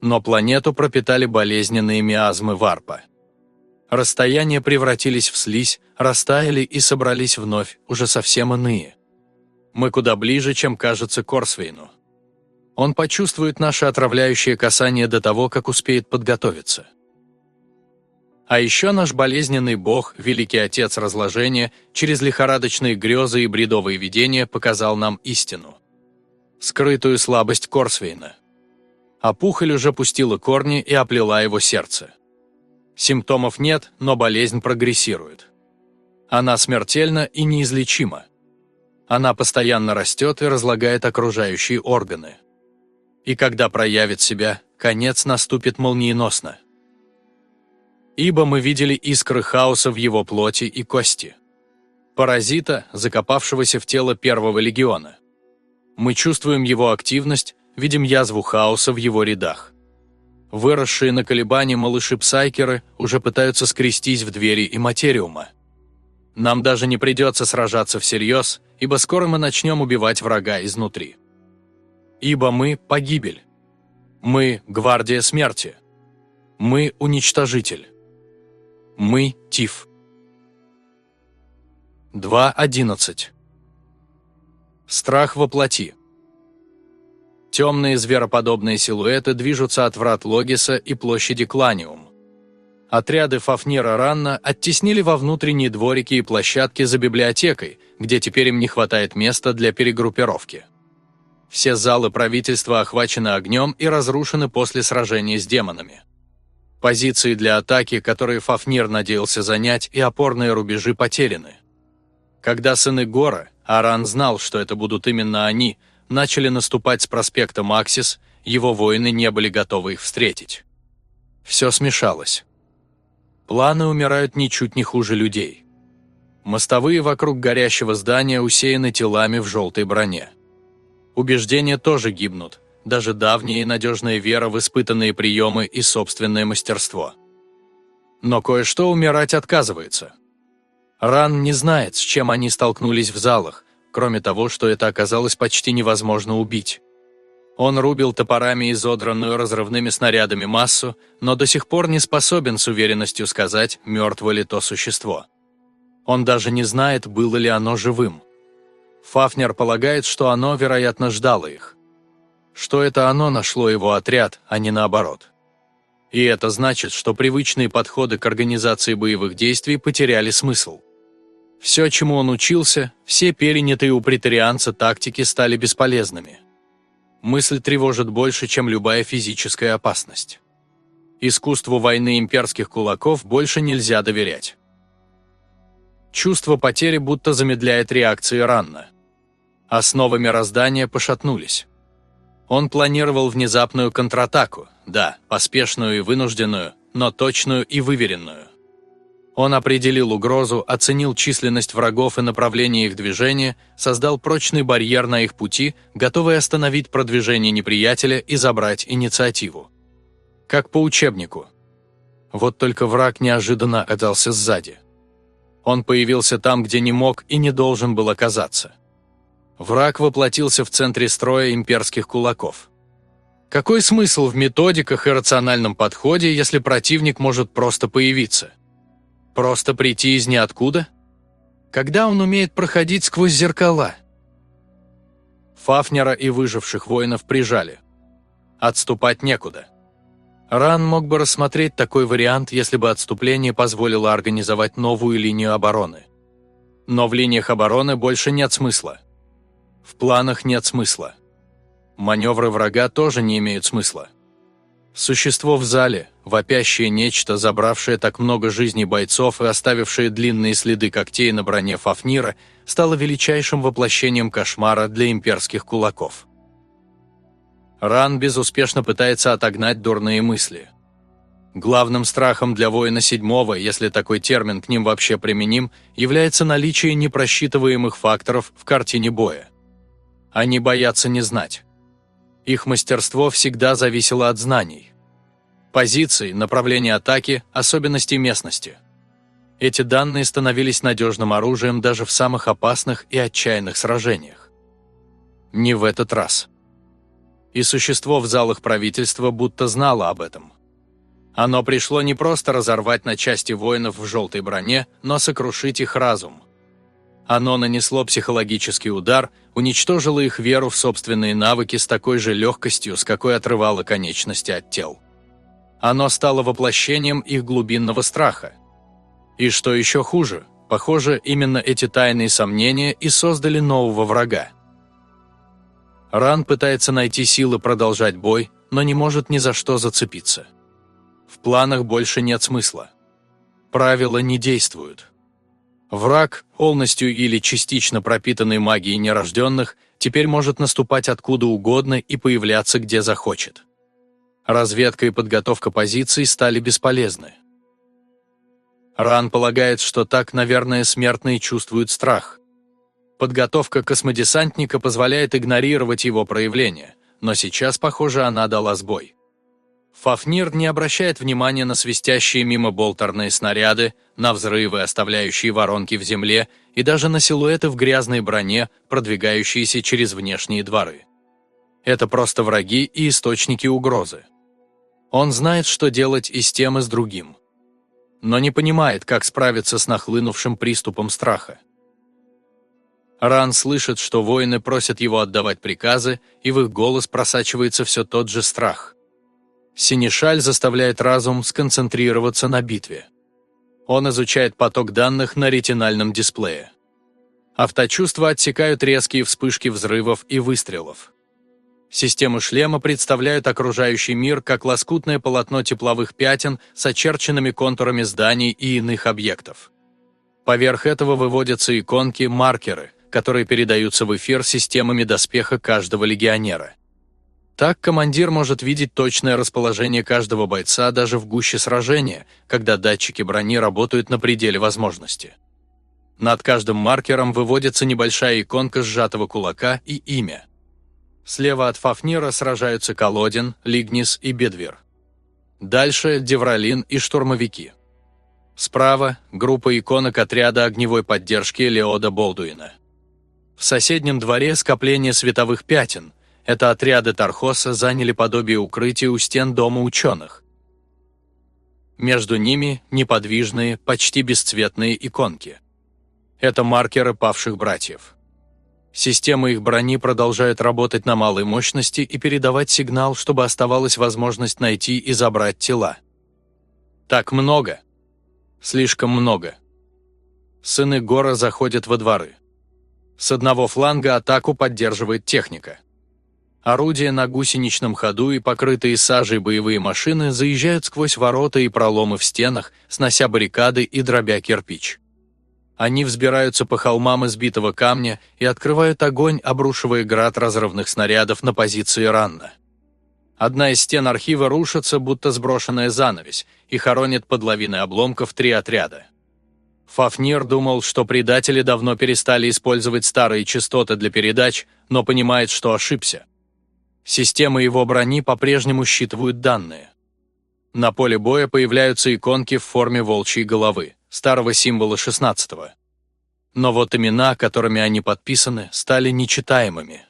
Но планету пропитали болезненные миазмы варпа. Расстояния превратились в слизь, растаяли и собрались вновь, уже совсем иные. Мы куда ближе, чем кажется Корсвейну. Он почувствует наше отравляющее касание до того, как успеет подготовиться. А еще наш болезненный бог, великий отец разложения, через лихорадочные грезы и бредовые видения показал нам истину. Скрытую слабость Корсвейна. Опухоль уже пустила корни и оплела его сердце. Симптомов нет, но болезнь прогрессирует. Она смертельна и неизлечима. Она постоянно растет и разлагает окружающие органы. И когда проявит себя, конец наступит молниеносно. Ибо мы видели искры хаоса в его плоти и кости. Паразита, закопавшегося в тело первого легиона. Мы чувствуем его активность, видим язву хаоса в его рядах. Выросшие на колебании малыши-псайкеры уже пытаются скрестись в двери и материума. Нам даже не придется сражаться всерьез, ибо скоро мы начнем убивать врага изнутри. Ибо мы – погибель. Мы – гвардия смерти. Мы – уничтожитель. Мы – Тиф. 2.11. Страх воплоти. Темные звероподобные силуэты движутся от врат Логиса и площади Кланиум. Отряды Фафнира Ранна оттеснили во внутренние дворики и площадки за библиотекой, где теперь им не хватает места для перегруппировки. Все залы правительства охвачены огнем и разрушены после сражения с демонами. Позиции для атаки, которые Фафнир надеялся занять, и опорные рубежи потеряны. Когда сыны Гора, Аран знал, что это будут именно они, начали наступать с проспекта Максис, его воины не были готовы их встретить. Все смешалось. Планы умирают ничуть не хуже людей. Мостовые вокруг горящего здания усеяны телами в желтой броне. Убеждения тоже гибнут, даже давняя и надежная вера в испытанные приемы и собственное мастерство. Но кое-что умирать отказывается. Ран не знает, с чем они столкнулись в залах, кроме того, что это оказалось почти невозможно убить. Он рубил топорами изодранную разрывными снарядами массу, но до сих пор не способен с уверенностью сказать, мертво ли то существо. Он даже не знает, было ли оно живым. Фафнер полагает, что оно, вероятно, ждало их. Что это оно нашло его отряд, а не наоборот. И это значит, что привычные подходы к организации боевых действий потеряли смысл. Все, чему он учился, все перенятые у претарианца тактики стали бесполезными – мысль тревожит больше, чем любая физическая опасность. Искусству войны имперских кулаков больше нельзя доверять. Чувство потери будто замедляет реакции ранно. Основы мироздания пошатнулись. Он планировал внезапную контратаку, да, поспешную и вынужденную, но точную и выверенную. Он определил угрозу, оценил численность врагов и направление их движения, создал прочный барьер на их пути, готовый остановить продвижение неприятеля и забрать инициативу. Как по учебнику. Вот только враг неожиданно оказался сзади. Он появился там, где не мог и не должен был оказаться. Враг воплотился в центре строя имперских кулаков. Какой смысл в методиках и рациональном подходе, если противник может просто появиться? Просто прийти из ниоткуда? Когда он умеет проходить сквозь зеркала? Фафнера и выживших воинов прижали. Отступать некуда. Ран мог бы рассмотреть такой вариант, если бы отступление позволило организовать новую линию обороны. Но в линиях обороны больше нет смысла. В планах нет смысла. Маневры врага тоже не имеют смысла. Существо в зале, вопящее нечто, забравшее так много жизней бойцов и оставившее длинные следы когтей на броне Фафнира, стало величайшим воплощением кошмара для имперских кулаков. Ран безуспешно пытается отогнать дурные мысли. Главным страхом для воина седьмого, если такой термин к ним вообще применим, является наличие непросчитываемых факторов в картине боя. Они боятся не знать. Их мастерство всегда зависело от знаний. Позиций, направления атаки, особенностей местности. Эти данные становились надежным оружием даже в самых опасных и отчаянных сражениях. Не в этот раз. И существо в залах правительства будто знало об этом. Оно пришло не просто разорвать на части воинов в желтой броне, но сокрушить их разум. Оно нанесло психологический удар, уничтожило их веру в собственные навыки с такой же легкостью, с какой отрывало конечности от тел. Оно стало воплощением их глубинного страха. И что еще хуже, похоже, именно эти тайные сомнения и создали нового врага. Ран пытается найти силы продолжать бой, но не может ни за что зацепиться. В планах больше нет смысла. Правила не действуют. Враг, полностью или частично пропитанный магией нерожденных, теперь может наступать откуда угодно и появляться где захочет. Разведка и подготовка позиций стали бесполезны. Ран полагает, что так, наверное, смертные чувствуют страх. Подготовка космодесантника позволяет игнорировать его проявления, но сейчас, похоже, она дала сбой. Фафнир не обращает внимания на свистящие мимо болтерные снаряды, на взрывы, оставляющие воронки в земле, и даже на силуэты в грязной броне, продвигающиеся через внешние дворы. Это просто враги и источники угрозы. Он знает, что делать и с тем, и с другим. Но не понимает, как справиться с нахлынувшим приступом страха. Ран слышит, что воины просят его отдавать приказы, и в их голос просачивается все тот же страх. Синишаль заставляет разум сконцентрироваться на битве. Он изучает поток данных на ретинальном дисплее. Авточувства отсекают резкие вспышки взрывов и выстрелов. Системы шлема представляют окружающий мир как лоскутное полотно тепловых пятен с очерченными контурами зданий и иных объектов. Поверх этого выводятся иконки-маркеры, которые передаются в эфир системами доспеха каждого легионера. Так командир может видеть точное расположение каждого бойца даже в гуще сражения, когда датчики брони работают на пределе возможности. Над каждым маркером выводится небольшая иконка сжатого кулака и имя. Слева от Фафнира сражаются Колодин, Лигнис и Бедвер. Дальше Девралин и штурмовики. Справа – группа иконок отряда огневой поддержки Леода Болдуина. В соседнем дворе скопление световых пятен, это отряды Тархоса заняли подобие укрытия у стен дома ученых. Между ними неподвижные, почти бесцветные иконки. Это маркеры павших братьев. Системы их брони продолжают работать на малой мощности и передавать сигнал, чтобы оставалась возможность найти и забрать тела. Так много. Слишком много. Сыны Гора заходят во дворы. С одного фланга атаку поддерживает техника. Орудия на гусеничном ходу и покрытые сажей боевые машины заезжают сквозь ворота и проломы в стенах, снося баррикады и дробя кирпич. Они взбираются по холмам избитого камня и открывают огонь, обрушивая град разрывных снарядов на позиции Ранна. Одна из стен архива рушится, будто сброшенная занавесь, и хоронит под лавиной обломков три отряда. Фафнир думал, что предатели давно перестали использовать старые частоты для передач, но понимает, что ошибся. Системы его брони по-прежнему считывают данные. На поле боя появляются иконки в форме волчьей головы, старого символа 16-го. Но вот имена, которыми они подписаны, стали нечитаемыми.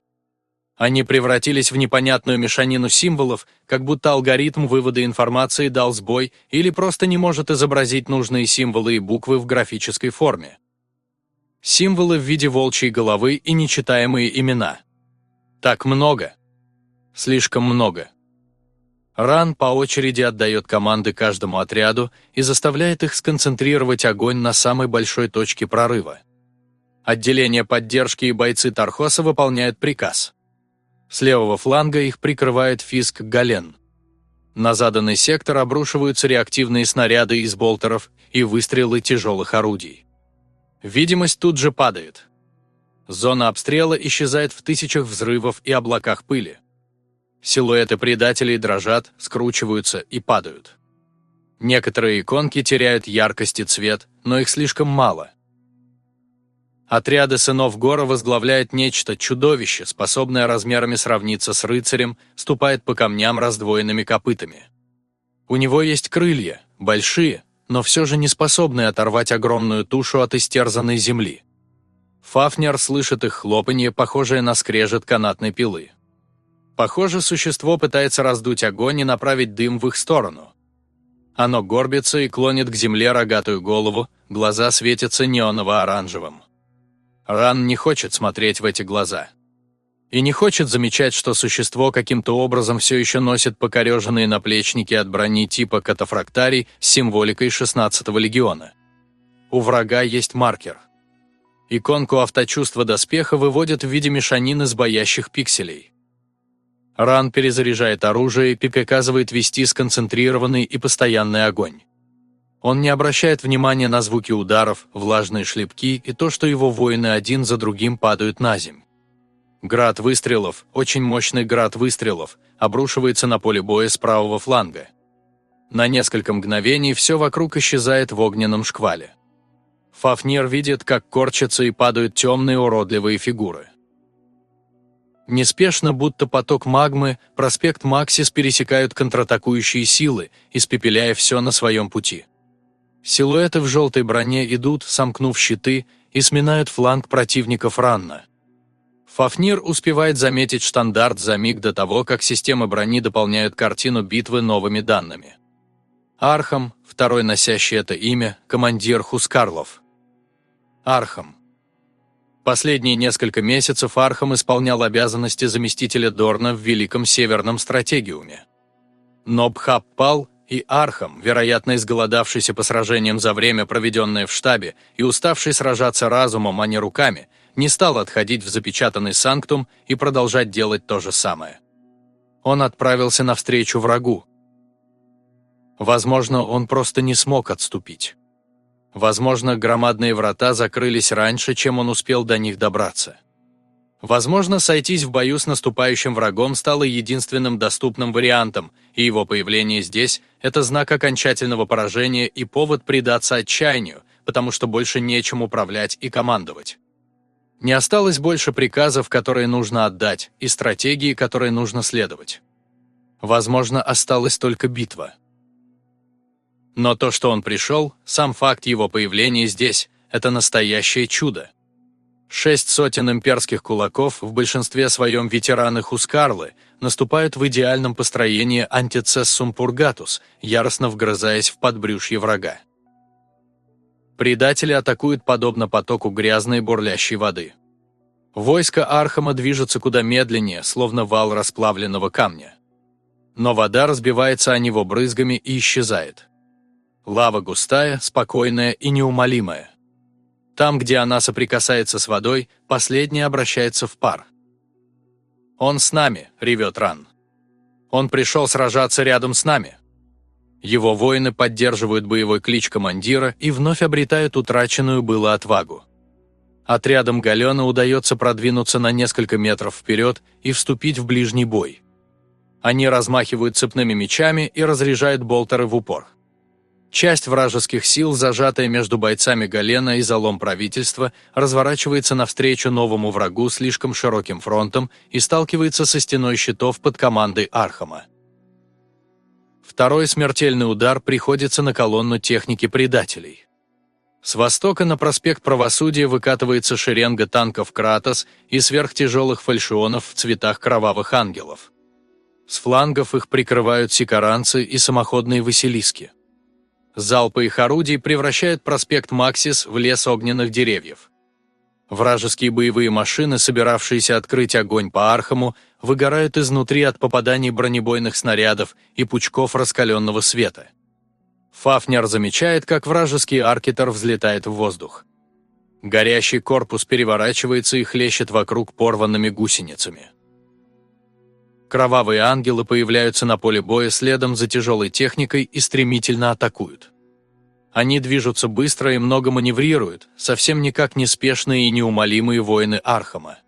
Они превратились в непонятную мешанину символов, как будто алгоритм вывода информации дал сбой или просто не может изобразить нужные символы и буквы в графической форме. Символы в виде волчьей головы и нечитаемые имена. Так много. Слишком много. Ран по очереди отдает команды каждому отряду и заставляет их сконцентрировать огонь на самой большой точке прорыва. Отделение поддержки и бойцы Тархоса выполняют приказ. С левого фланга их прикрывает Фиск Гален. На заданный сектор обрушиваются реактивные снаряды из болтеров и выстрелы тяжелых орудий. Видимость тут же падает. Зона обстрела исчезает в тысячах взрывов и облаках пыли. Силуэты предателей дрожат, скручиваются и падают. Некоторые иконки теряют яркость и цвет, но их слишком мало. Отряды сынов Гора возглавляет нечто чудовище, способное размерами сравниться с рыцарем, ступает по камням раздвоенными копытами. У него есть крылья, большие, но все же не способные оторвать огромную тушу от истерзанной земли. Фафнер слышит их хлопанье, похожее на скрежет канатной пилы. Похоже, существо пытается раздуть огонь и направить дым в их сторону. Оно горбится и клонит к земле рогатую голову, глаза светятся неоново-оранжевым. Ран не хочет смотреть в эти глаза. И не хочет замечать, что существо каким-то образом все еще носит покореженные наплечники от брони типа катафрактарий с символикой 16-го легиона. У врага есть маркер. Иконку авточувства доспеха выводят в виде мешанины с боящих пикселей. Ран перезаряжает оружие и приказывает вести сконцентрированный и постоянный огонь. Он не обращает внимания на звуки ударов, влажные шлепки и то, что его воины один за другим падают на земь. Град выстрелов, очень мощный град выстрелов, обрушивается на поле боя с правого фланга. На несколько мгновений все вокруг исчезает в огненном шквале. Фафнир видит, как корчатся и падают темные уродливые фигуры. Неспешно, будто поток магмы, проспект Максис пересекают контратакующие силы, испепеляя все на своем пути. Силуэты в желтой броне идут, сомкнув щиты, и сминают фланг противников ранно. Фафнир успевает заметить штандарт за миг до того, как системы брони дополняют картину битвы новыми данными. Архам, второй носящий это имя, командир Хускарлов. Архам. Последние несколько месяцев Архам исполнял обязанности заместителя Дорна в Великом Северном Стратегиуме. Но Бхаб пал, и Архам, вероятно изголодавшийся по сражениям за время, проведенное в штабе, и уставший сражаться разумом, а не руками, не стал отходить в запечатанный санктум и продолжать делать то же самое. Он отправился навстречу врагу. Возможно, он просто не смог отступить. Возможно, громадные врата закрылись раньше, чем он успел до них добраться. Возможно, сойтись в бою с наступающим врагом стало единственным доступным вариантом, и его появление здесь – это знак окончательного поражения и повод предаться отчаянию, потому что больше нечем управлять и командовать. Не осталось больше приказов, которые нужно отдать, и стратегии, которые нужно следовать. Возможно, осталась только битва. Но то, что он пришел, сам факт его появления здесь – это настоящее чудо. Шесть сотен имперских кулаков, в большинстве своем ветераны Хускарлы, наступают в идеальном построении антицессум пургатус, яростно вгрызаясь в подбрюшье врага. Предатели атакуют подобно потоку грязной бурлящей воды. Войско Архама движется куда медленнее, словно вал расплавленного камня. Но вода разбивается о него брызгами и исчезает. Лава густая, спокойная и неумолимая. Там, где она соприкасается с водой, последняя обращается в пар. «Он с нами», — ревет Ран. «Он пришел сражаться рядом с нами». Его воины поддерживают боевой клич командира и вновь обретают утраченную было отвагу. Отрядам Галена удается продвинуться на несколько метров вперед и вступить в ближний бой. Они размахивают цепными мечами и разряжают болтеры в упор. Часть вражеских сил, зажатая между бойцами Галена и залом правительства, разворачивается навстречу новому врагу слишком широким фронтом и сталкивается со стеной щитов под командой Архама. Второй смертельный удар приходится на колонну техники предателей. С востока на проспект Правосудия выкатывается шеренга танков «Кратос» и сверхтяжелых фальшионов в цветах кровавых ангелов. С флангов их прикрывают сикаранцы и самоходные василиски. Залпы их орудий превращают проспект Максис в лес огненных деревьев. Вражеские боевые машины, собиравшиеся открыть огонь по Архаму, выгорают изнутри от попаданий бронебойных снарядов и пучков раскаленного света. Фафнер замечает, как вражеский аркетер взлетает в воздух. Горящий корпус переворачивается и хлещет вокруг порванными гусеницами. Кровавые ангелы появляются на поле боя следом за тяжелой техникой и стремительно атакуют. Они движутся быстро и много маневрируют, совсем не спешные и неумолимые воины Архама.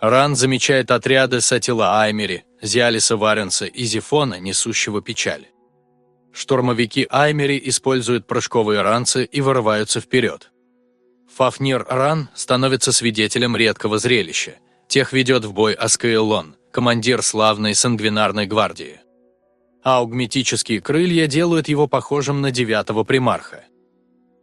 Ран замечает отряды Сатила Аймери, Зиалиса Варенса и Зифона, несущего печаль. Штурмовики Аймери используют прыжковые ранцы и вырываются вперед. Фафнир Ран становится свидетелем редкого зрелища. Тех ведет в бой Аскаэлон – командир славной сангвинарной гвардии. Аугметические крылья делают его похожим на девятого примарха.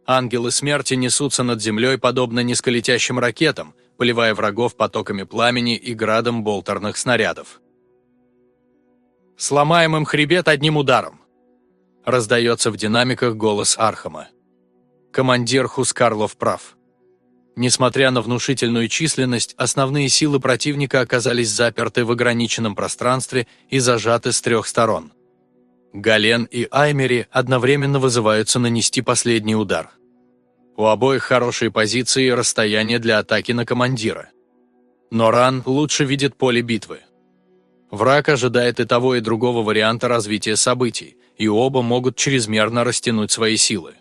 Ангелы смерти несутся над землей подобно низколетящим ракетам, поливая врагов потоками пламени и градом болтерных снарядов. «Сломаем им хребет одним ударом!» Раздается в динамиках голос Архама. Командир Хускарлов прав. Несмотря на внушительную численность, основные силы противника оказались заперты в ограниченном пространстве и зажаты с трех сторон. Гален и Аймери одновременно вызываются нанести последний удар. У обоих хорошие позиции и расстояние для атаки на командира. Но Ран лучше видит поле битвы. Враг ожидает и того, и другого варианта развития событий, и оба могут чрезмерно растянуть свои силы.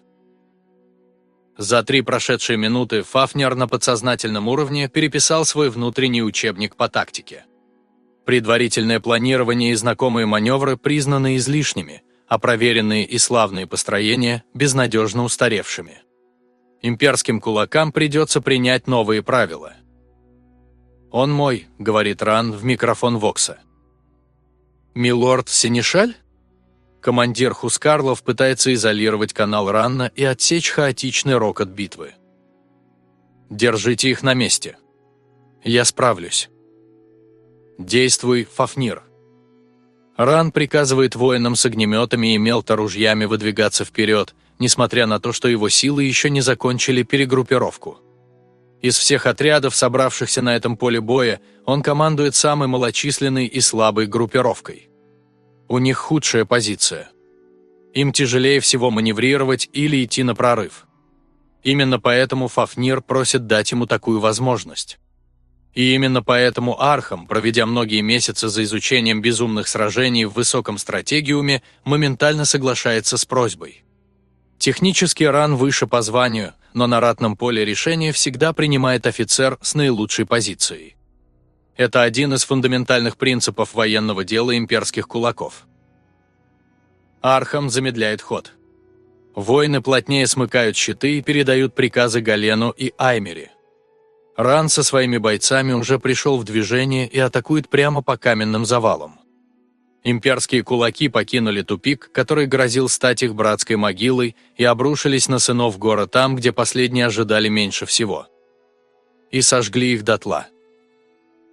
За три прошедшие минуты Фафнер на подсознательном уровне переписал свой внутренний учебник по тактике. Предварительное планирование и знакомые маневры признаны излишними, а проверенные и славные построения – безнадежно устаревшими. Имперским кулакам придется принять новые правила. «Он мой», — говорит Ран в микрофон Вокса. «Милорд Синишаль?» Командир Хускарлов пытается изолировать канал Ранна и отсечь хаотичный рокот битвы. «Держите их на месте. Я справлюсь». «Действуй, Фафнир». Ран приказывает воинам с огнеметами и мелторужьями выдвигаться вперед, несмотря на то, что его силы еще не закончили перегруппировку. Из всех отрядов, собравшихся на этом поле боя, он командует самой малочисленной и слабой группировкой. У них худшая позиция. Им тяжелее всего маневрировать или идти на прорыв. Именно поэтому Фафнир просит дать ему такую возможность. И именно поэтому Архам, проведя многие месяцы за изучением безумных сражений в высоком стратегиуме, моментально соглашается с просьбой. Технически Ран выше по званию, но на ратном поле решение всегда принимает офицер с наилучшей позицией. Это один из фундаментальных принципов военного дела имперских кулаков. Архам замедляет ход. Воины плотнее смыкают щиты и передают приказы Галену и Аймери. Ран со своими бойцами уже пришел в движение и атакует прямо по каменным завалам. Имперские кулаки покинули тупик, который грозил стать их братской могилой, и обрушились на сынов гора там, где последние ожидали меньше всего. И сожгли их дотла.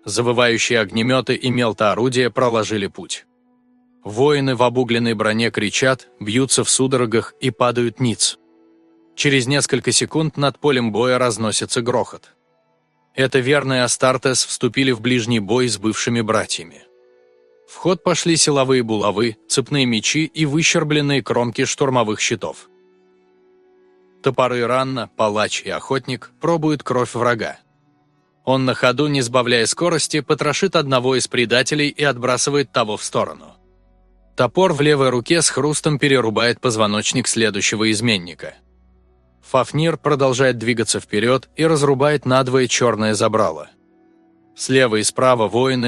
Завывающие огнеметы и мелтоорудия проложили путь. Воины в обугленной броне кричат, бьются в судорогах и падают ниц. Через несколько секунд над полем боя разносится грохот. Это верные Астартес вступили в ближний бой с бывшими братьями. В ход пошли силовые булавы, цепные мечи и выщербленные кромки штурмовых щитов. Топоры Ранна, палач и охотник пробуют кровь врага. Он на ходу, не сбавляя скорости, потрошит одного из предателей и отбрасывает того в сторону. Топор в левой руке с хрустом перерубает позвоночник следующего изменника. Фафнир продолжает двигаться вперед и разрубает надвое черное забрало. Слева и справа воины